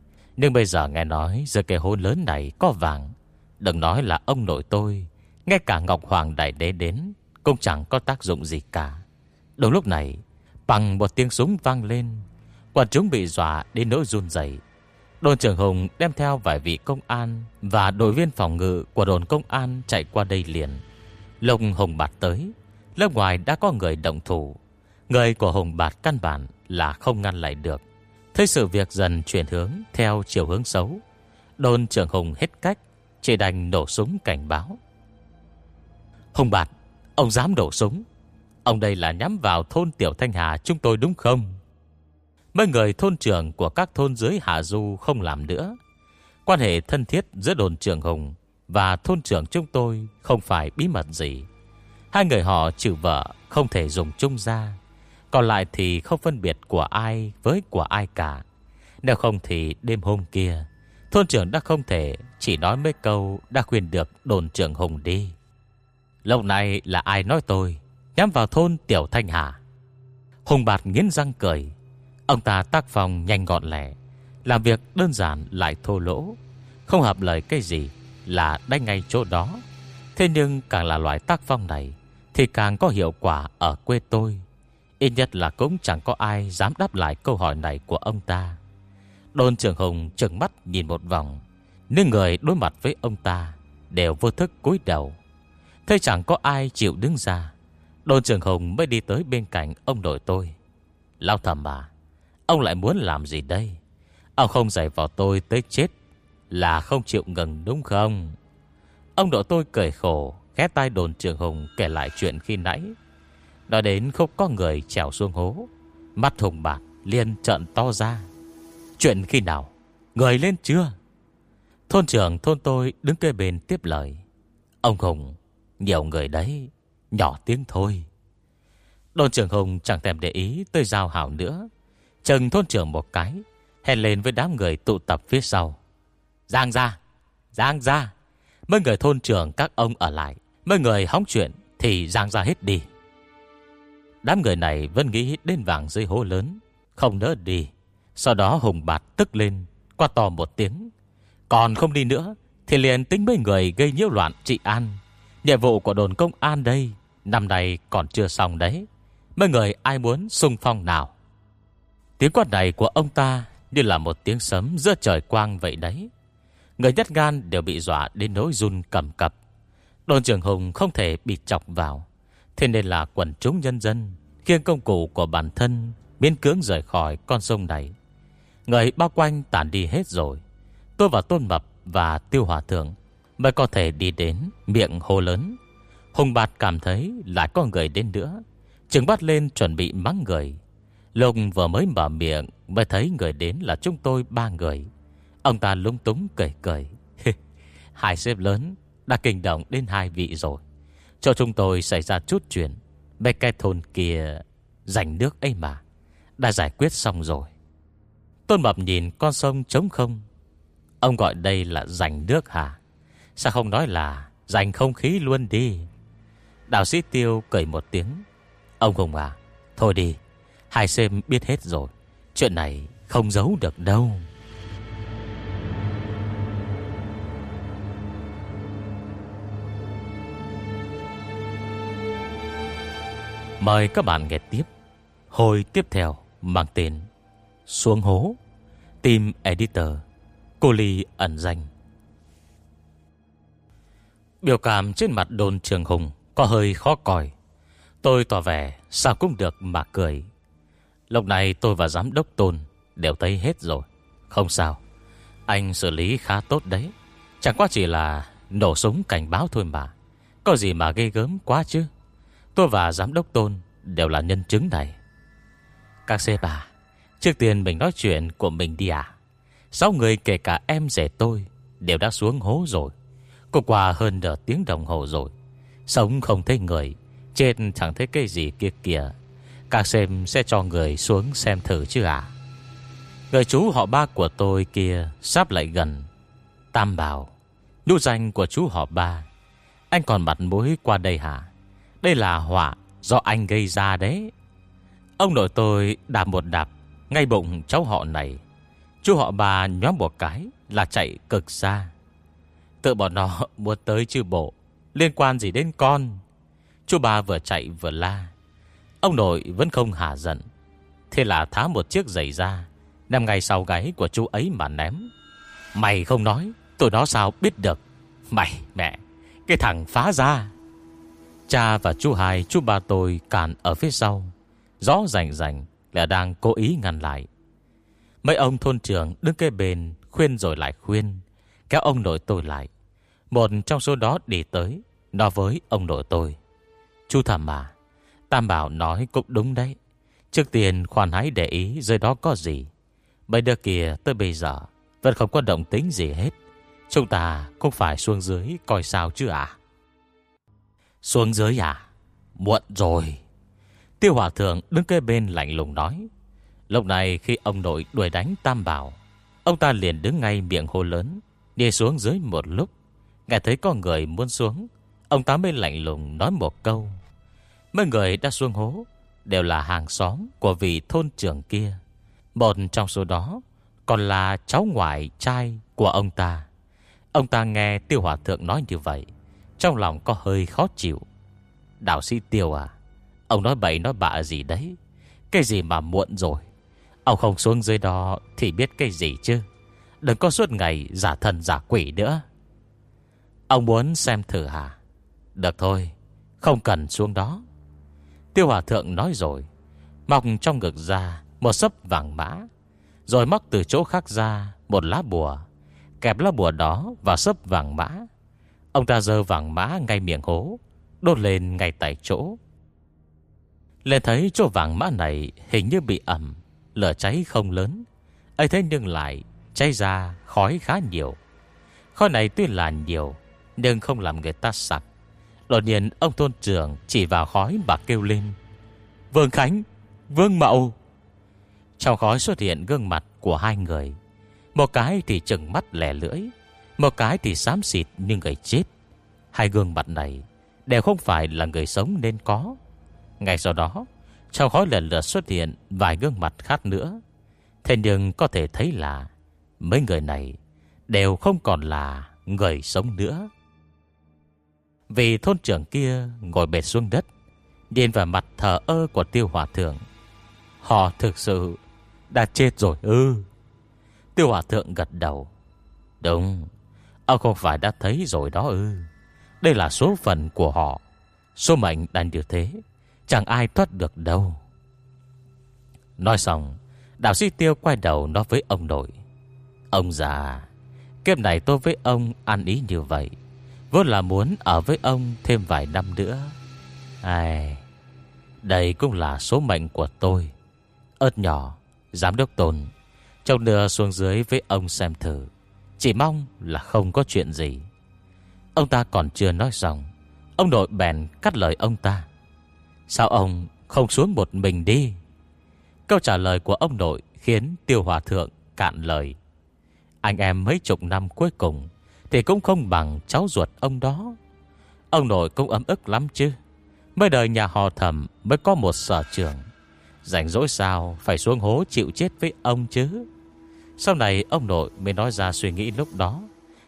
Nhưng bây giờ nghe nói Giữa cái hôn lớn này có vàng. Đừng nói là ông nội tôi, Ngay cả Ngọc Hoàng Đại Đế đến Cũng chẳng có tác dụng gì cả. Đúng lúc này, Bằng một tiếng súng vang lên, Quần chúng bị dọa đến nỗi run dậy Đồn trưởng Hùng đem theo vài vị công an Và đội viên phòng ngự của đồn công an chạy qua đây liền. Lông Hùng Bạt tới, Lớp ngoài đã có người động thủ. Người của Hùng Bạt căn bản là không ngăn lại được. Thấy sự việc dần chuyển hướng Theo chiều hướng xấu, Đồn trưởng Hùng hết cách, Chỉ đành nổ súng cảnh báo Hùng Bạt Ông dám nổ súng Ông đây là nhắm vào thôn Tiểu Thanh Hà chúng tôi đúng không Mấy người thôn trưởng của các thôn dưới Hạ Du không làm nữa Quan hệ thân thiết giữa đồn trưởng Hùng và thôn trưởng chúng tôi không phải bí mật gì. Hai người họ trừ vợ không thể dùng chung ra. Còn lại thì không phân biệt của ai với của ai cả. Nếu không thì đêm hôm kia, Thôn trưởng đã không thể Chỉ nói mấy câu đã khuyên được đồn trưởng Hùng đi. Lâu nay là ai nói tôi? Nhắm vào thôn Tiểu Thanh Hà Hùng bạt nghiến răng cười. Ông ta tác phòng nhanh gọn lẻ Làm việc đơn giản lại thô lỗ. Không hợp lời cái gì Là đánh ngay chỗ đó. Thế nhưng càng là loại tác phong này Thì càng có hiệu quả ở quê tôi. Ít nhất là cũng chẳng có ai Dám đáp lại câu hỏi này của ông ta. Đôn trưởng Hùng trừng mắt nhìn một vòng, Những người đối mặt với ông ta Đều vô thức cúi đầu. Thế chẳng có ai chịu đứng ra. Đôn trưởng Hùng mới đi tới bên cạnh ông nội tôi. Lao thầm mà, Ông lại muốn làm gì đây? Ông không dạy vào tôi tới chết Là không chịu ngừng đúng không? Ông nội tôi cười khổ Ghé tay đồn trưởng Hùng kể lại chuyện khi nãy đó đến không có người trèo xuống hố. Mắt Hùng bạc liên trận to ra. Chuyện khi nào? Người lên chưa? Thôn trưởng thôn tôi đứng kê bên tiếp lời. Ông Hùng, Nhiều người đấy, Nhỏ tiếng thôi. Đồn trưởng Hùng chẳng thèm để ý tới giao hảo nữa. Trần thôn trưởng một cái Hèn lên với đám người tụ tập phía sau. Giang ra Giang ra. Mấy người thôn trưởng các ông ở lại, Mấy người hóng chuyện Thì giang ra hết đi. Đám người này vẫn nghĩ đến vàng dưới hố lớn. Không nỡ đi. Sau đó Hùng Bạt tức lên Qua to một tiếng. Còn không đi nữa, Thì liền tính mấy người gây nhiễu loạn trị an. Nhiệm vụ của đồn công an đây, Năm nay còn chưa xong đấy. Mấy người ai muốn sung phong nào? Tiếng quát này của ông ta Như là một tiếng sấm giữa trời quang vậy đấy. Người nhất gan đều bị dọa đến nỗi run cầm cập. Đồn trưởng Hùng không thể bị chọc vào. Thế nên là quần chúng nhân dân, Khiêng công cụ của bản thân Biến cưỡng rời khỏi con sông này. Người bao quanh tản đi hết rồi. Tôi và Tôn Mập và Tiêu Hòa Thượng Mới có thể đi đến miệng hồ lớn. Hùng Bạt cảm thấy lại có người đến nữa. Trừng bắt lên chuẩn bị mắng người. Lục vừa mới mở miệng Mới thấy người đến là chúng tôi ba người. Ông ta lung túng cười cười. Hai xếp lớn Đã kinh động đến hai vị rồi. Cho chúng tôi xảy ra chút chuyện. Mấy cái thôn kia Giành nước ấy mà. Đã giải quyết xong rồi. Tôn Mập nhìn con sông trống không. Ông gọi đây là giành nước hả? Sao không nói là Giành không khí luôn đi? Đạo sĩ Tiêu cười một tiếng. Ông Hùng à? Thôi đi. Hai xem biết hết rồi. Chuyện này không giấu được đâu. Mời các bạn nghe tiếp. Hồi tiếp theo mang tên Xuống hố, Team Editor Cô Ly ẩn danh. Biểu cảm trên mặt đồn trường hùng Có hơi khó coi. Tôi tỏ vẻ sao cũng được mà cười. Lúc này tôi và giám đốc Tôn Đều thấy hết rồi. Không sao, Anh xử lý khá tốt đấy. Chẳng qua chỉ là nổ súng cảnh báo thôi mà. Có gì mà ghê gớm quá chứ. Tôi và giám đốc Tôn Đều là nhân chứng này. Các xe bà, Trước tiên mình nói chuyện của mình đi à. Sáu người kể cả em rể tôi Đều đã xuống hố rồi. Cô qua hơn nửa tiếng đồng hồ rồi. Sống không thấy người Chết chẳng thấy cái gì kia kìa. Các xem sẽ cho người xuống xem thử chứ à. Người chú họ ba của tôi kia Sắp lại gần. Tam bảo Nụ danh của chú họ ba Anh còn mặt mũi qua đây hả? Đây là họa do anh gây ra đấy. Ông nội tôi đạp một đạp, Ngay bụng cháu họ này. Chú họ bà nhóm một cái Là chạy cực xa. Tự bọn nó muốn tới chư bộ, Liên quan gì đến con? Chú bà vừa chạy vừa la. Ông nội vẫn không hả giận. Thế là tháo một chiếc giày ra, Nằm ngay sau gáy của chú ấy mà ném. Mày không nói, Tụi nó sao biết được? Mày, mẹ, Cái thằng phá ra. Cha và chú hai, chú ba tôi cản ở phía sau. Rõ rành rành là đang cố ý ngăn lại. Mấy ông thôn trưởng đứng kế bên, Khuyên rồi lại khuyên. Kéo ông nội tôi lại. Một trong số đó đi tới, Nói với ông nội tôi. Chú thầm mà Tam bảo nói cũng đúng đấy. Trước tiên khoan hãy để ý dưới đó có gì. Mấy đứa kia tới bây giờ Vẫn không có động tính gì hết. Chúng ta cũng phải xuống dưới coi sao chứ à? Xuống dưới à Muộn rồi Tiêu Hòa Thượng đứng kế bên lạnh lùng nói. Lúc này khi ông nội đuổi đánh Tam Bảo, ông ta liền đứng ngay miệng hô lớn, đi xuống dưới một lúc. Nghe thấy có người muốn xuống, ông ta mới lạnh lùng nói một câu. Mấy người đã xuống hố, đều là hàng xóm của vị thôn trưởng kia. Một trong số đó còn là cháu ngoại trai của ông ta. Ông ta nghe Tiêu Hòa Thượng nói như vậy, trong lòng có hơi khó chịu. Đạo sĩ Tiêu à, ông nói bậy nói bạ gì đấy. Cái gì mà muộn rồi. Ông không xuống dưới đó thì biết cái gì chứ. Đừng có suốt ngày giả thần giả quỷ nữa. Ông muốn xem thử hả? Được thôi, không cần xuống đó. Tiêu Hòa Thượng nói rồi, mọc trong ngực ra một sấp vàng mã, rồi móc từ chỗ khác ra một lá bùa, kẹp lá bùa đó vào sấp vàng mã. Ông ta dơ vàng mã ngay miệng hố, đốt lên ngay tại chỗ. Lên thấy chỗ vàng mã này hình như bị ẩm, lửa cháy không lớn. ấy thế nhưng lại cháy ra khói khá nhiều. Khói này tuy là nhiều, nhưng không làm người ta sặc. Đột nhiên ông thôn trưởng chỉ vào khói mà kêu lên. Vương Khánh, Vương Mậu. Trong khói xuất hiện gương mặt của hai người. Một cái thì trừng mắt lẻ lưỡi, một cái thì xám xịt như người chết. Hai gương mặt này đều không phải là người sống nên có. Ngay sau đó, trong khói lần lượt xuất hiện vài gương mặt khác nữa. Thế nhưng có thể thấy là mấy người này đều không còn là người sống nữa. Vì thôn trưởng kia ngồi bệt xuống đất, điên vào mặt thờ ơ của tiêu hòa thượng. Họ thực sự đã chết rồi ư. Tiêu hòa thượng gật đầu. Đúng, ông không phải đã thấy rồi đó ư. Đây là số phận của họ. Số mệnh đang như thế. Chẳng ai thoát được đâu Nói xong, Đạo sĩ tiêu quay đầu nói với ông nội Ông già, Kiếp này tôi với ông ăn ý như vậy Vốn là muốn ở với ông thêm vài năm nữa Ai, Đây cũng là số mệnh của tôi Ơt nhỏ, Giám đốc tồn, Trông đưa xuống dưới với ông xem thử chỉ mong là không có chuyện gì. Ông ta còn chưa nói xong, Ông nội bèn cắt lời ông ta. Sao ông không xuống một mình đi? Câu trả lời của ông nội Khiến tiêu hòa thượng cạn lời. Anh em mấy chục năm cuối cùng Thì cũng không bằng cháu ruột ông đó. Ông nội cũng ấm ức lắm chứ. Mới đời nhà họ thẩm Mới có một sở trường. Rảnh rỗi sao phải xuống hố chịu chết với ông chứ? Sau này ông nội mới nói ra suy nghĩ lúc đó.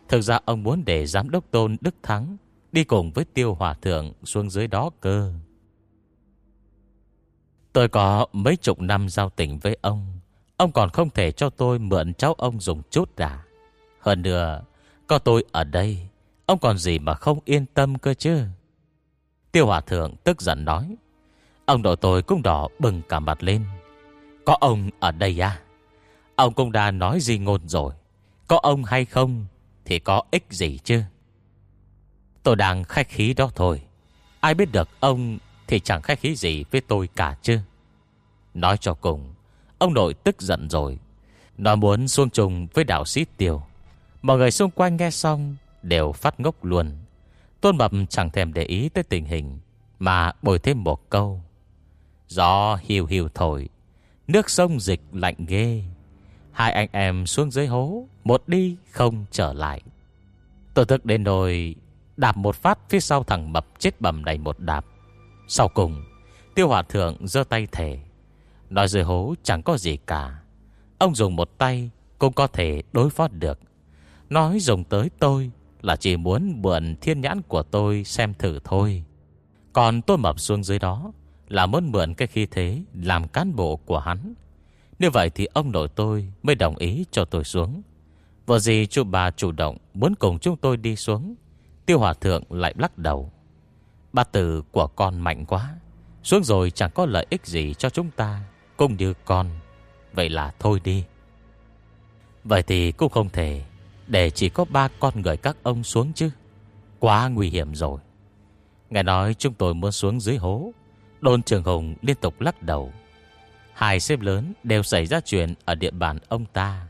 Thực ra ông muốn để giám đốc tôn Đức Thắng Đi cùng với tiêu hòa thượng xuống dưới đó cơ. Tôi có mấy chục năm giao tình với ông. Ông còn không thể cho tôi mượn cháu ông dùng chút à. Hơn nữa, Có tôi ở đây, Ông còn gì mà không yên tâm cơ chứ. Tiêu Hòa Thượng tức giận nói. Ông nội tôi cũng đỏ bừng cả mặt lên. Có ông ở đây à? Ông cũng đã nói gì ngôn rồi. Có ông hay không Thì có ích gì chứ? Tôi đang khách khí đó thôi. Ai biết được ông thì chẳng khách khí gì với tôi cả chứ. Nói cho cùng, Ông nội tức giận rồi. Nó muốn xuông trùng với đạo sĩ tiêu. Mọi người xung quanh nghe xong Đều phát ngốc luôn. Tôn Mập chẳng thèm để ý tới tình hình, Mà bồi thêm một câu. Gió hiu hiu thổi, Nước sông dịch lạnh ghê. Hai anh em xuống dưới hố, Một đi không trở lại. Tôi thức đến nồi, Đạp một phát phía sau thằng mập chết bầm này một đạp. Sau cùng, Tiêu hòa thượng giơ tay thề. Nói dưới hố chẳng có gì cả. Ông dùng một tay Cũng có thể đối phó được. Nói dùng tới tôi Là chỉ muốn mượn thiên nhãn của tôi Xem thử thôi. Còn tôi mập xuống dưới đó Là muốn mượn cái khí thế Làm cán bộ của hắn như vậy thì ông nội tôi Mới đồng ý cho tôi xuống. Vợ gì chú bà chủ động Muốn cùng chúng tôi đi xuống. Tiêu hòa thượng lại lắc đầu. Ba tử của con mạnh quá. Xuống rồi chẳng có lợi ích gì cho chúng ta, Cũng như con. Vậy là thôi đi. Vậy thì cũng không thể, Để chỉ có ba con người các ông xuống chứ. Quá nguy hiểm rồi. Ngài nói chúng tôi muốn xuống dưới hố. Đôn Trường Hùng liên tục lắc đầu. Hai xếp lớn đều xảy ra chuyện Ở địa bàn ông ta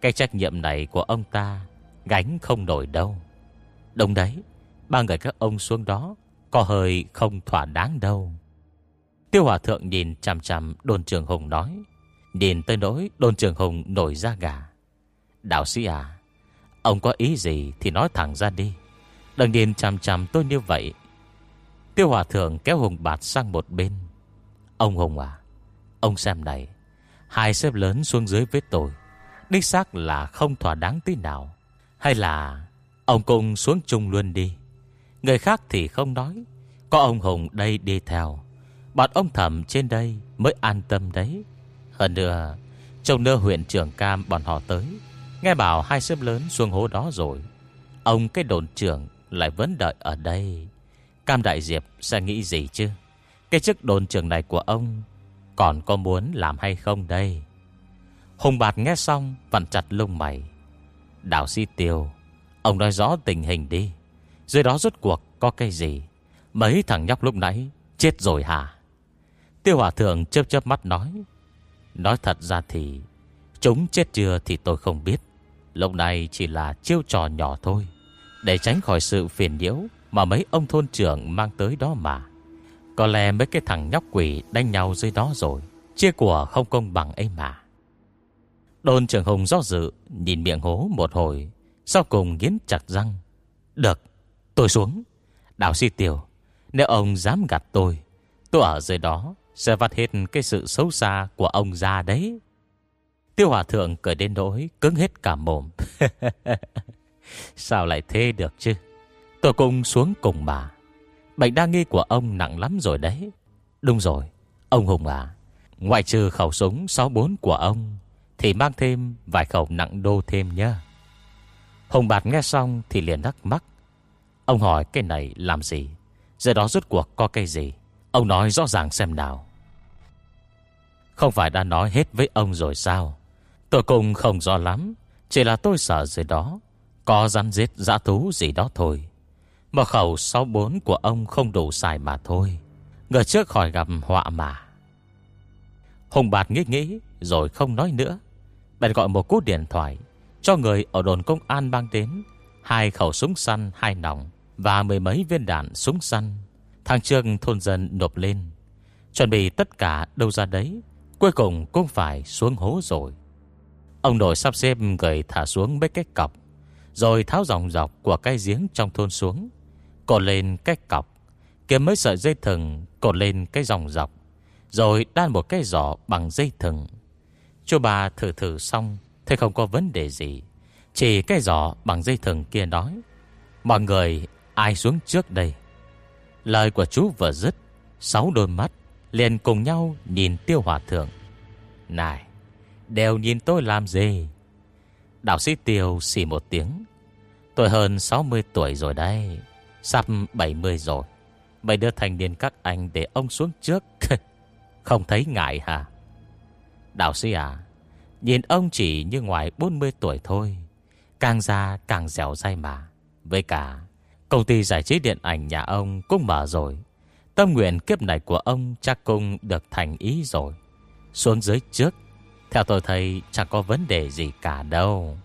Cái trách nhiệm này của ông ta Gánh không nổi đâu Đúng đấy Ba người các ông xuống đó có hơi không thỏa đáng đâu Tiêu Hòa Thượng nhìn chằm chằm đồn trường Hùng nói. Nhìn tới nỗi đồn trường Hùng nổi ra gà. Đạo sĩ à, ông có ý gì thì nói thẳng ra đi. Đừng nhìn chằm chằm tôi như vậy. Tiêu Hòa Thượng kéo Hùng bạt sang một bên. Ông Hùng à, ông xem này. Hai xếp lớn xuống dưới với tôi. Đích xác là không thỏa đáng tí nào. Hay là ông cùng xuống chung luôn đi. Người khác thì không nói. Có ông Hùng đây đi theo. Bọn ông thẩm trên đây mới an tâm đấy. Hơn nữa, trông nơ huyện trưởng cam bọn họ tới. Nghe bảo hai xếp lớn xuống hố đó rồi. Ông cái đồn trưởng lại vẫn đợi ở đây. Cam Đại Diệp sẽ nghĩ gì chứ? Cái chức đồn trưởng này của ông còn có muốn làm hay không đây? Hùng Bạt nghe xong vặn chặt lông mày. Đạo sĩ Tiêu, ông nói rõ tình hình đi. Dưới đó rốt cuộc có cái gì? Mấy thằng nhóc lúc nãy chết rồi hả? Tiêu Hòa Thượng chớp chớp mắt nói. Nói thật ra thì Chúng chết chưa thì tôi không biết Lúc này chỉ là chiêu trò nhỏ thôi Để tránh khỏi sự phiền nhiễu Mà mấy ông thôn trưởng mang tới đó mà có lẽ mấy cái thằng nhóc quỷ Đánh nhau dưới đó rồi. Chia của không công bằng ấy mà. Đôn trưởng Hùng do dự, Nhìn miệng hố một hồi, Sau cùng nghiến chặt răng. Được, tôi xuống. Đạo si tiểu, Nếu ông dám gạt tôi Tôi ở dưới đó Sẽ vắt hết cái sự xấu xa của ông ra đấy. Tiêu Hòa Thượng cười đến nỗi cứng hết cả mồm. Sao lại thế được chứ? Tôi cùng xuống cùng bà Bệnh đa nghi của ông nặng lắm rồi đấy. Đúng rồi, ông Hùng à. Ngoại trừ khẩu súng 64 của ông, thì mang thêm vài khẩu nặng đô thêm nhé. Hùng Bạt nghe xong thì liền đắc mắc. Ông hỏi cái này làm gì? Giờ đó rốt cuộc có cái gì? Ông nói rõ ràng xem nào. Không phải đã nói hết với ông rồi sao? Tôi cũng không rõ lắm Chỉ là tôi sợ dưới đó Có rắn giết dã thú gì đó thôi mở khẩu 64 của ông không đủ xài mà thôi. Ngờ trước khỏi gặp họa mà. Hùng Bạt nghĩ nghĩ, Rồi không nói nữa. Bèn gọi một cú điện thoại, Cho người ở đồn công an mang đến. Hai khẩu súng săn, hai nòng, Và mười mấy viên đạn súng săn. Thằng trương thôn dân nộp lên. Chuẩn bị tất cả đâu ra đấy, Cuối cùng cũng phải xuống hố rồi. Ông nội sắp xếp người thả xuống mấy cái cọc, Rồi tháo dòng dọc của cái giếng trong thôn xuống. Cột lên cái cọc, Kiếm mấy sợi dây thừng Cột lên cái dòng dọc, Rồi đan một cái giỏ bằng dây thừng. Chú bà thử thử xong, Thấy không có vấn đề gì, Chỉ cái giỏ bằng dây thừng kia nói, Mọi người, ai xuống trước đây? Lời của chú vừa dứt, Sáu đôi mắt liền cùng nhau nhìn tiêu hòa thượng. Này, Đều nhìn tôi làm gì? Đạo sĩ Tiêu xì một tiếng, Tôi hơn 60 tuổi rồi đây Sắp 70 rồi. Mấy đứa thành niên các anh để ông xuống trước. Không thấy ngại hả? Đạo sĩ à Nhìn ông chỉ như ngoài 40 tuổi thôi. Càng già càng dẻo dai mà. Với cả, Công ty giải trí điện ảnh nhà ông cũng mở rồi. Tâm nguyện kiếp này của ông chắc cũng được thành ý rồi. Xuống dưới trước. Theo tôi thấy chẳng có vấn đề gì cả đâu.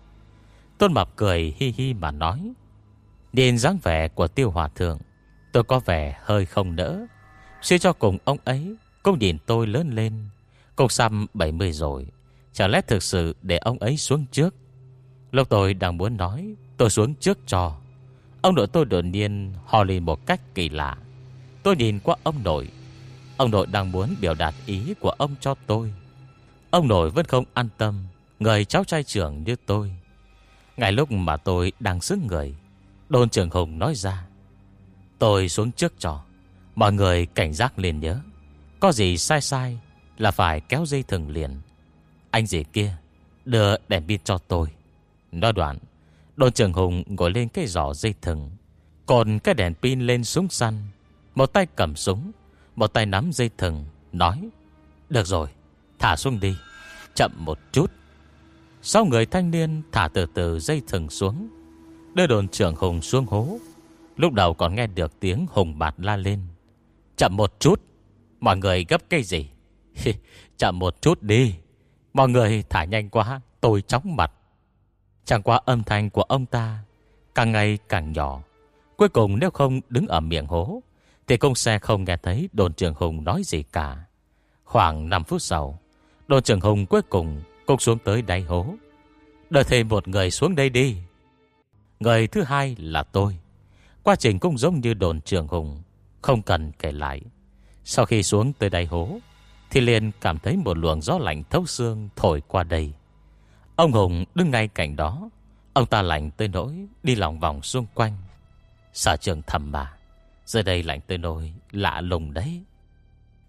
Tôn Mập cười hi hi mà nói. Nhìn dáng vẻ của tiêu hòa thượng, tôi có vẻ hơi không nỡ. Suy cho cùng ông ấy cũng nhìn tôi lớn lên. Cục xăm 70 rồi. Chả lẽ thực sự để ông ấy xuống trước. Lúc tôi đang muốn nói, tôi xuống trước cho. Ông nội tôi đột nhiên hò lên một cách kỳ lạ. Tôi nhìn qua ông nội. Ông nội đang muốn biểu đạt ý của ông cho tôi. Ông nội vẫn không an tâm Người cháu trai trưởng như tôi Ngay lúc mà tôi đang xứng người Đôn trưởng Hùng nói ra. Tôi xuống trước trò. Mọi người cảnh giác liền nhớ. Có gì sai sai Là phải kéo dây thừng liền. Anh gì kia Đưa đèn pin cho tôi. Nói đoạn Đôn trưởng Hùng ngồi lên cái giỏ dây thừng. Còn cái đèn pin lên súng săn. Một tay cầm súng, Một tay nắm dây thừng, Nói, Được rồi, Thả xuống đi, Chậm một chút. Sau người thanh niên thả từ từ dây thừng xuống. Đưa đồn trưởng Hùng xuống hố. Lúc đầu còn nghe được tiếng Hùng bạt la lên. Chậm một chút. Mọi người gấp cái gì? Chậm một chút đi. Mọi người thả nhanh quá, Tôi chóng mặt. Chẳng qua âm thanh của ông ta Càng ngày càng nhỏ. Cuối cùng nếu không đứng ở miệng hố, Thì công xe không nghe thấy đồn trưởng Hùng nói gì cả. Khoảng 5 phút sau, Đồn trưởng Hùng cuối cùng Cũng xuống tới đáy hố. Đợi thêm một người xuống đây đi. Người thứ hai là tôi. Quá trình cũng giống như đồn trường Hùng, Không cần kể lại. Sau khi xuống tới đáy hố, Thì liền cảm thấy một luồng gió lạnh thấu xương Thổi qua đây. Ông Hùng đứng ngay cạnh đó, Ông ta lạnh tới nỗi Đi lòng vòng xung quanh. Sở trường thầm mà, Giờ đây lạnh tới nỗi lạ lùng đấy.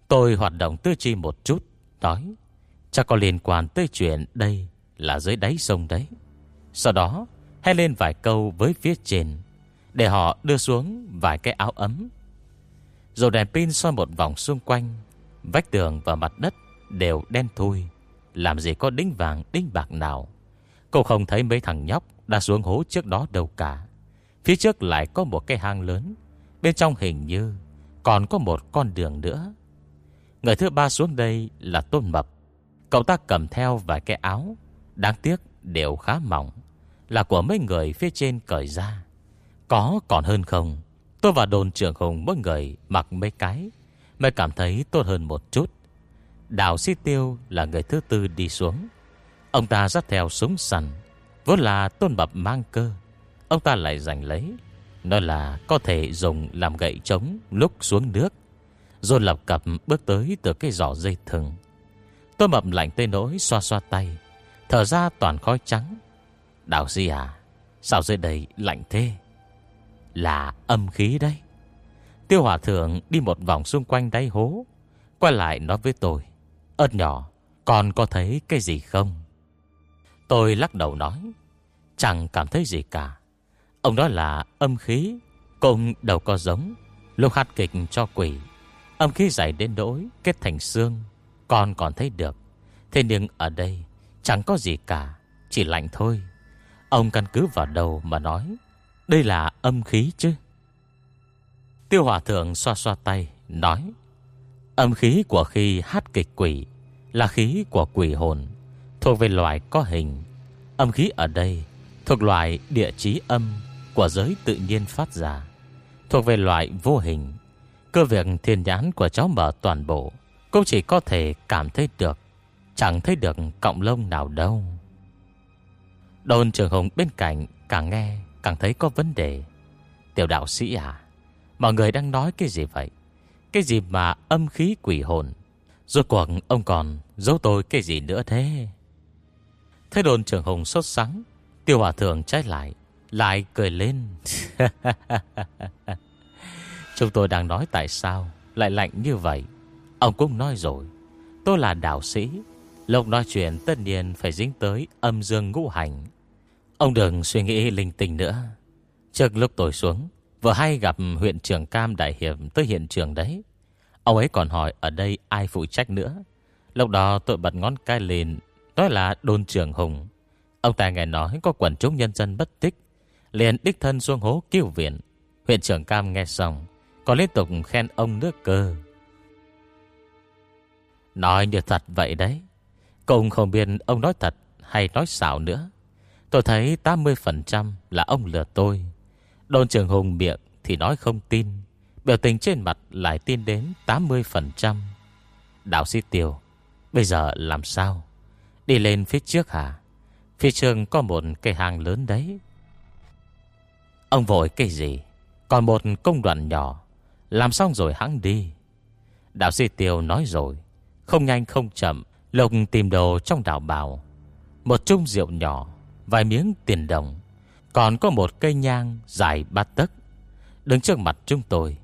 Tôi hoạt động tư chi một chút, Nói Chắc có liên quan tới chuyện đây Là dưới đáy sông đấy. Sau đó hay lên vài câu với phía trên, Để họ đưa xuống vài cái áo ấm. Rồi đèn pin soi một vòng xung quanh, Vách tường và mặt đất Đều đen thui, Làm gì có đính vàng, đính bạc nào. Cô không thấy mấy thằng nhóc Đã xuống hố trước đó đâu cả. Phía trước lại có một cái hang lớn, Bên trong hình như Còn có một con đường nữa. Người thứ ba xuống đây là Tôn Mập. Cậu ta cầm theo vài cái áo, Đáng tiếc đều khá mỏng. Là của mấy người phía trên cởi ra. Có còn hơn không? Tôi và đồn trưởng Hùng mỗi người mặc mấy cái, Mới cảm thấy tốt hơn một chút. Đào Sĩ Tiêu là người thứ tư đi xuống. Ông ta dắt theo súng săn, Vốn là tôn bập mang cơ. Ông ta lại giành lấy, Nói là có thể dùng làm gậy trống Lúc xuống nước. Rồi lập cập bước tới từ cái giỏ dây thừng. Tôn bập lạnh tê nỗi xoa xoa tay, Thở ra toàn khói trắng. Đào Di à Sao dưới đây lạnh thế? Là âm khí đấy. Tiêu hỏa thượng đi một vòng xung quanh đáy hố, Quay lại nói với tôi Ơt nhỏ Còn có thấy cái gì không? Tôi lắc đầu nói, Chẳng cảm thấy gì cả. Ông đó là âm khí Cùng đầu có giống, Lúc hát kịch cho quỷ, Âm khí dày đến nỗi kết thành xương Còn còn thấy được. Thế nhưng ở đây chẳng có gì cả, Chỉ lạnh thôi. Ông căn cứ vào đầu mà nói, Đây là âm khí chứ? Tiêu hòa thượng xoa xoa tay, Nói, Âm khí của khi hát kịch quỷ Là khí của quỷ hồn, Thuộc về loại có hình. Âm khí ở đây Thuộc loại địa chí âm Của giới tự nhiên phát ra, Thuộc về loại vô hình. Cơ việc thiên nhãn của cháu mở toàn bộ Cũng chỉ có thể cảm thấy được, Chẳng thấy được cộng lông nào đâu. Đồn trưởng hùng bên cạnh Càng nghe, càng thấy có vấn đề. Tiểu đạo sĩ à Mọi người đang nói cái gì vậy? Cái gì mà âm khí quỷ hồn? Rốt cuộc ông còn giấu tôi cái gì nữa thế? Thế đồn trưởng hùng sốt sắng, Tiêu hòa thượng trái lại Lại cười lên. Chúng tôi đang nói tại sao Lại lạnh như vậy? Ông cũng nói rồi, Tôi là đạo sĩ, Lúc nói chuyện tất nhiên phải dính tới âm dương ngũ hành Ông đừng suy nghĩ linh tinh nữa. Trước lúc tôi xuống, Vừa hay gặp huyện trưởng Cam Đại Hiệp Tới hiện trường đấy. Ông ấy còn hỏi ở đây ai phụ trách nữa. Lúc đó tôi bật ngón cái lên, Nói là đôn trưởng Hùng. Ông ta nghe nói có quần chúng nhân dân bất tích, Liền đích thân xuống hố cứu viện. Huyện trưởng Cam nghe xong, Còn liên tục khen ông nước cơ. Nói như thật vậy đấy. Cũng không biết ông nói thật hay nói xạo nữa. Tôi thấy 80% là ông lừa tôi. Đồn trường Hùng miệng thì nói không tin. Biểu tình trên mặt lại tin đến 80% Đạo sĩ Tiêu, Bây giờ làm sao? Đi lên phía trước hả? Phía trường có một cây hàng lớn đấy. Ông vội cái gì? Còn một công đoạn nhỏ. Làm xong rồi hắn đi. Đạo sĩ Tiêu nói rồi. Không nhanh không chậm Lộc tìm đồ trong đảo bào. Một chung rượu nhỏ. Vài miếng tiền đồng. Còn có một cây nhang dài bát tấc. Đứng trước mặt chúng tôi,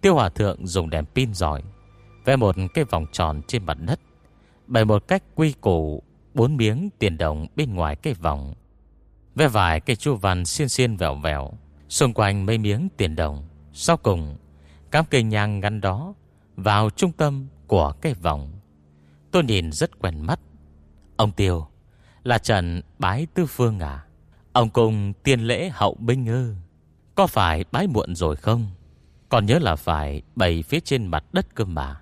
Tiêu hòa thượng dùng đèn pin giỏi Vẽ một cái vòng tròn trên mặt đất, Bày một cách quy củ Bốn miếng tiền đồng bên ngoài cái vòng. Vẽ vài cây chu văn xiên xiên vẹo vẹo Xung quanh mấy miếng tiền đồng. Sau cùng Cám cây nhang ngắn đó Vào trung tâm của cái vòng. Tôi nhìn rất quen mắt. Ông Tiêu là Trần Bái Tư Phương à? Ông cùng tiên lễ hậu binh ư? Có phải bái muộn rồi không? Còn nhớ là phải bày phía trên mặt đất cơ mà.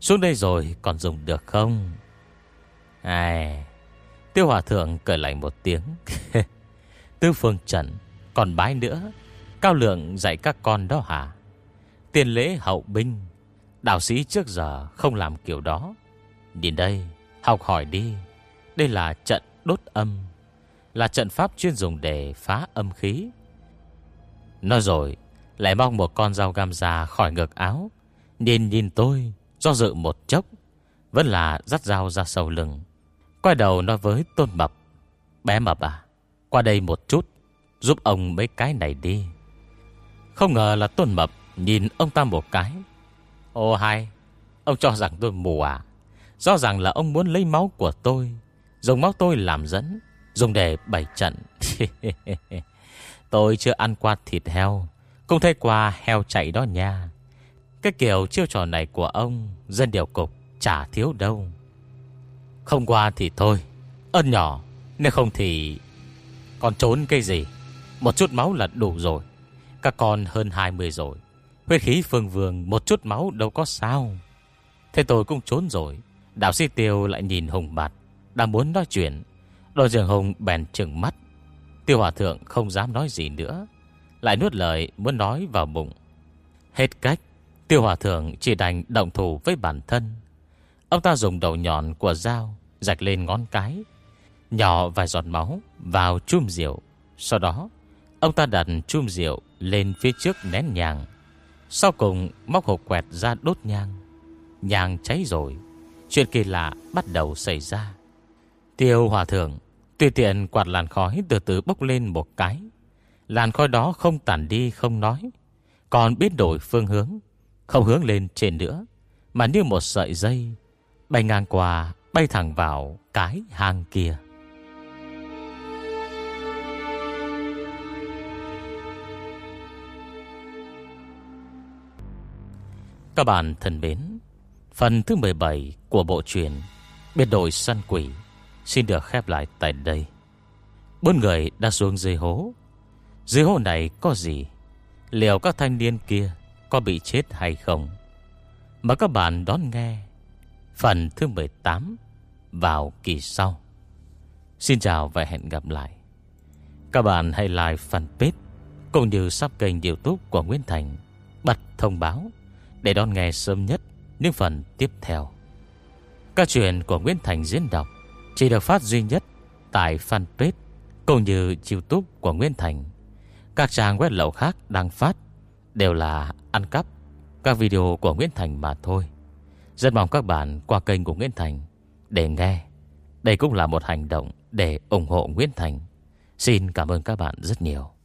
Xuống đây rồi còn dùng được không? À Tiêu Hòa Thượng cười lạnh một tiếng. Tư Phương Trần, Còn bái nữa? Cao Lượng dạy các con đó hả? Tiền lễ hậu binh, Đạo sĩ trước giờ không làm kiểu đó. Nhìn đây, Học hỏi đi. Đây là trận đốt âm, Là trận pháp chuyên dùng để phá âm khí. Nói rồi, Lại mong một con dao găm ra khỏi ngực áo. Nhìn nhìn tôi, Do dự một chốc, Vẫn là dắt dao ra sau lưng. Quay đầu nói với Tôn Mập, Bé Mập à Qua đây một chút, Giúp ông mấy cái này đi. Không ngờ là Tôn Mập Nhìn ông ta một cái. Ô hay Ông cho rằng tôi mù à? Rõ ràng là ông muốn lấy máu của tôi Dùng máu tôi làm dẫn, Dùng để bày trận. Tôi chưa ăn qua thịt heo, Cũng thấy qua heo chạy đó nha. Cái kiểu chiêu trò này của ông, Dân điều cục chả thiếu đâu. Không qua thì thôi Ơn nhỏ, Nếu không thì Còn trốn cái gì? Một chút máu là đủ rồi, Các con hơn 20 rồi. Huyết khí phương vương, một chút máu đâu có sao. Thế tôi cũng trốn rồi, Đạo sĩ tiêu lại nhìn Hùng bạt. Đang muốn nói chuyện, Đôi dường Hùng bèn trừng mắt. Tiêu hòa thượng không dám nói gì nữa, Lại nuốt lời muốn nói vào bụng. Hết cách, Tiêu hòa thượng chỉ đành động thủ với bản thân. Ông ta dùng đầu nhọn của dao Rạch lên ngón cái, Nhỏ vài giọt máu vào chum rượu. Sau đó, Ông ta đặt chum rượu lên phía trước nén nhàng. Sau cùng, móc hộp quẹt ra đốt nhang. Nhang cháy rồi, Chuyện kỳ lạ bắt đầu xảy ra. Tiêu hòa thượng, Tùy tiện quạt làn khói từ từ bốc lên một cái. Làn khói đó không tản đi, không nói. Còn biết đổi phương hướng, Không hướng lên trên nữa. Mà như một sợi dây, Bay ngang qua, Bay thẳng vào cái hang kia. Các bạn thân mến, Phần thứ 17 của bộ truyện Biệt đội săn quỷ. Xin được khép lại tại đây. Bốn người đã xuống dưới hố. Dưới hố này có gì? Liệu các thanh niên kia Có bị chết hay không? Mà các bạn đón nghe Phần thứ 18 Vào kỳ sau. Xin chào và hẹn gặp lại. Các bạn hãy like fanpage Cũng như sub kênh youtube của Nguyễn Thành Bật thông báo Để đón nghe sớm nhất những phần tiếp theo. Các chuyện của Nguyễn Thành diễn đọc chỉ được phát duy nhất tại fanpage cũng như youtube của Nguyễn Thành. Các trang web lậu khác đang phát đều là ăn cắp các video của Nguyễn Thành mà thôi. Rất mong các bạn qua kênh của Nguyễn Thành để nghe. Đây cũng là một hành động để ủng hộ Nguyễn Thành. Xin cảm ơn các bạn rất nhiều.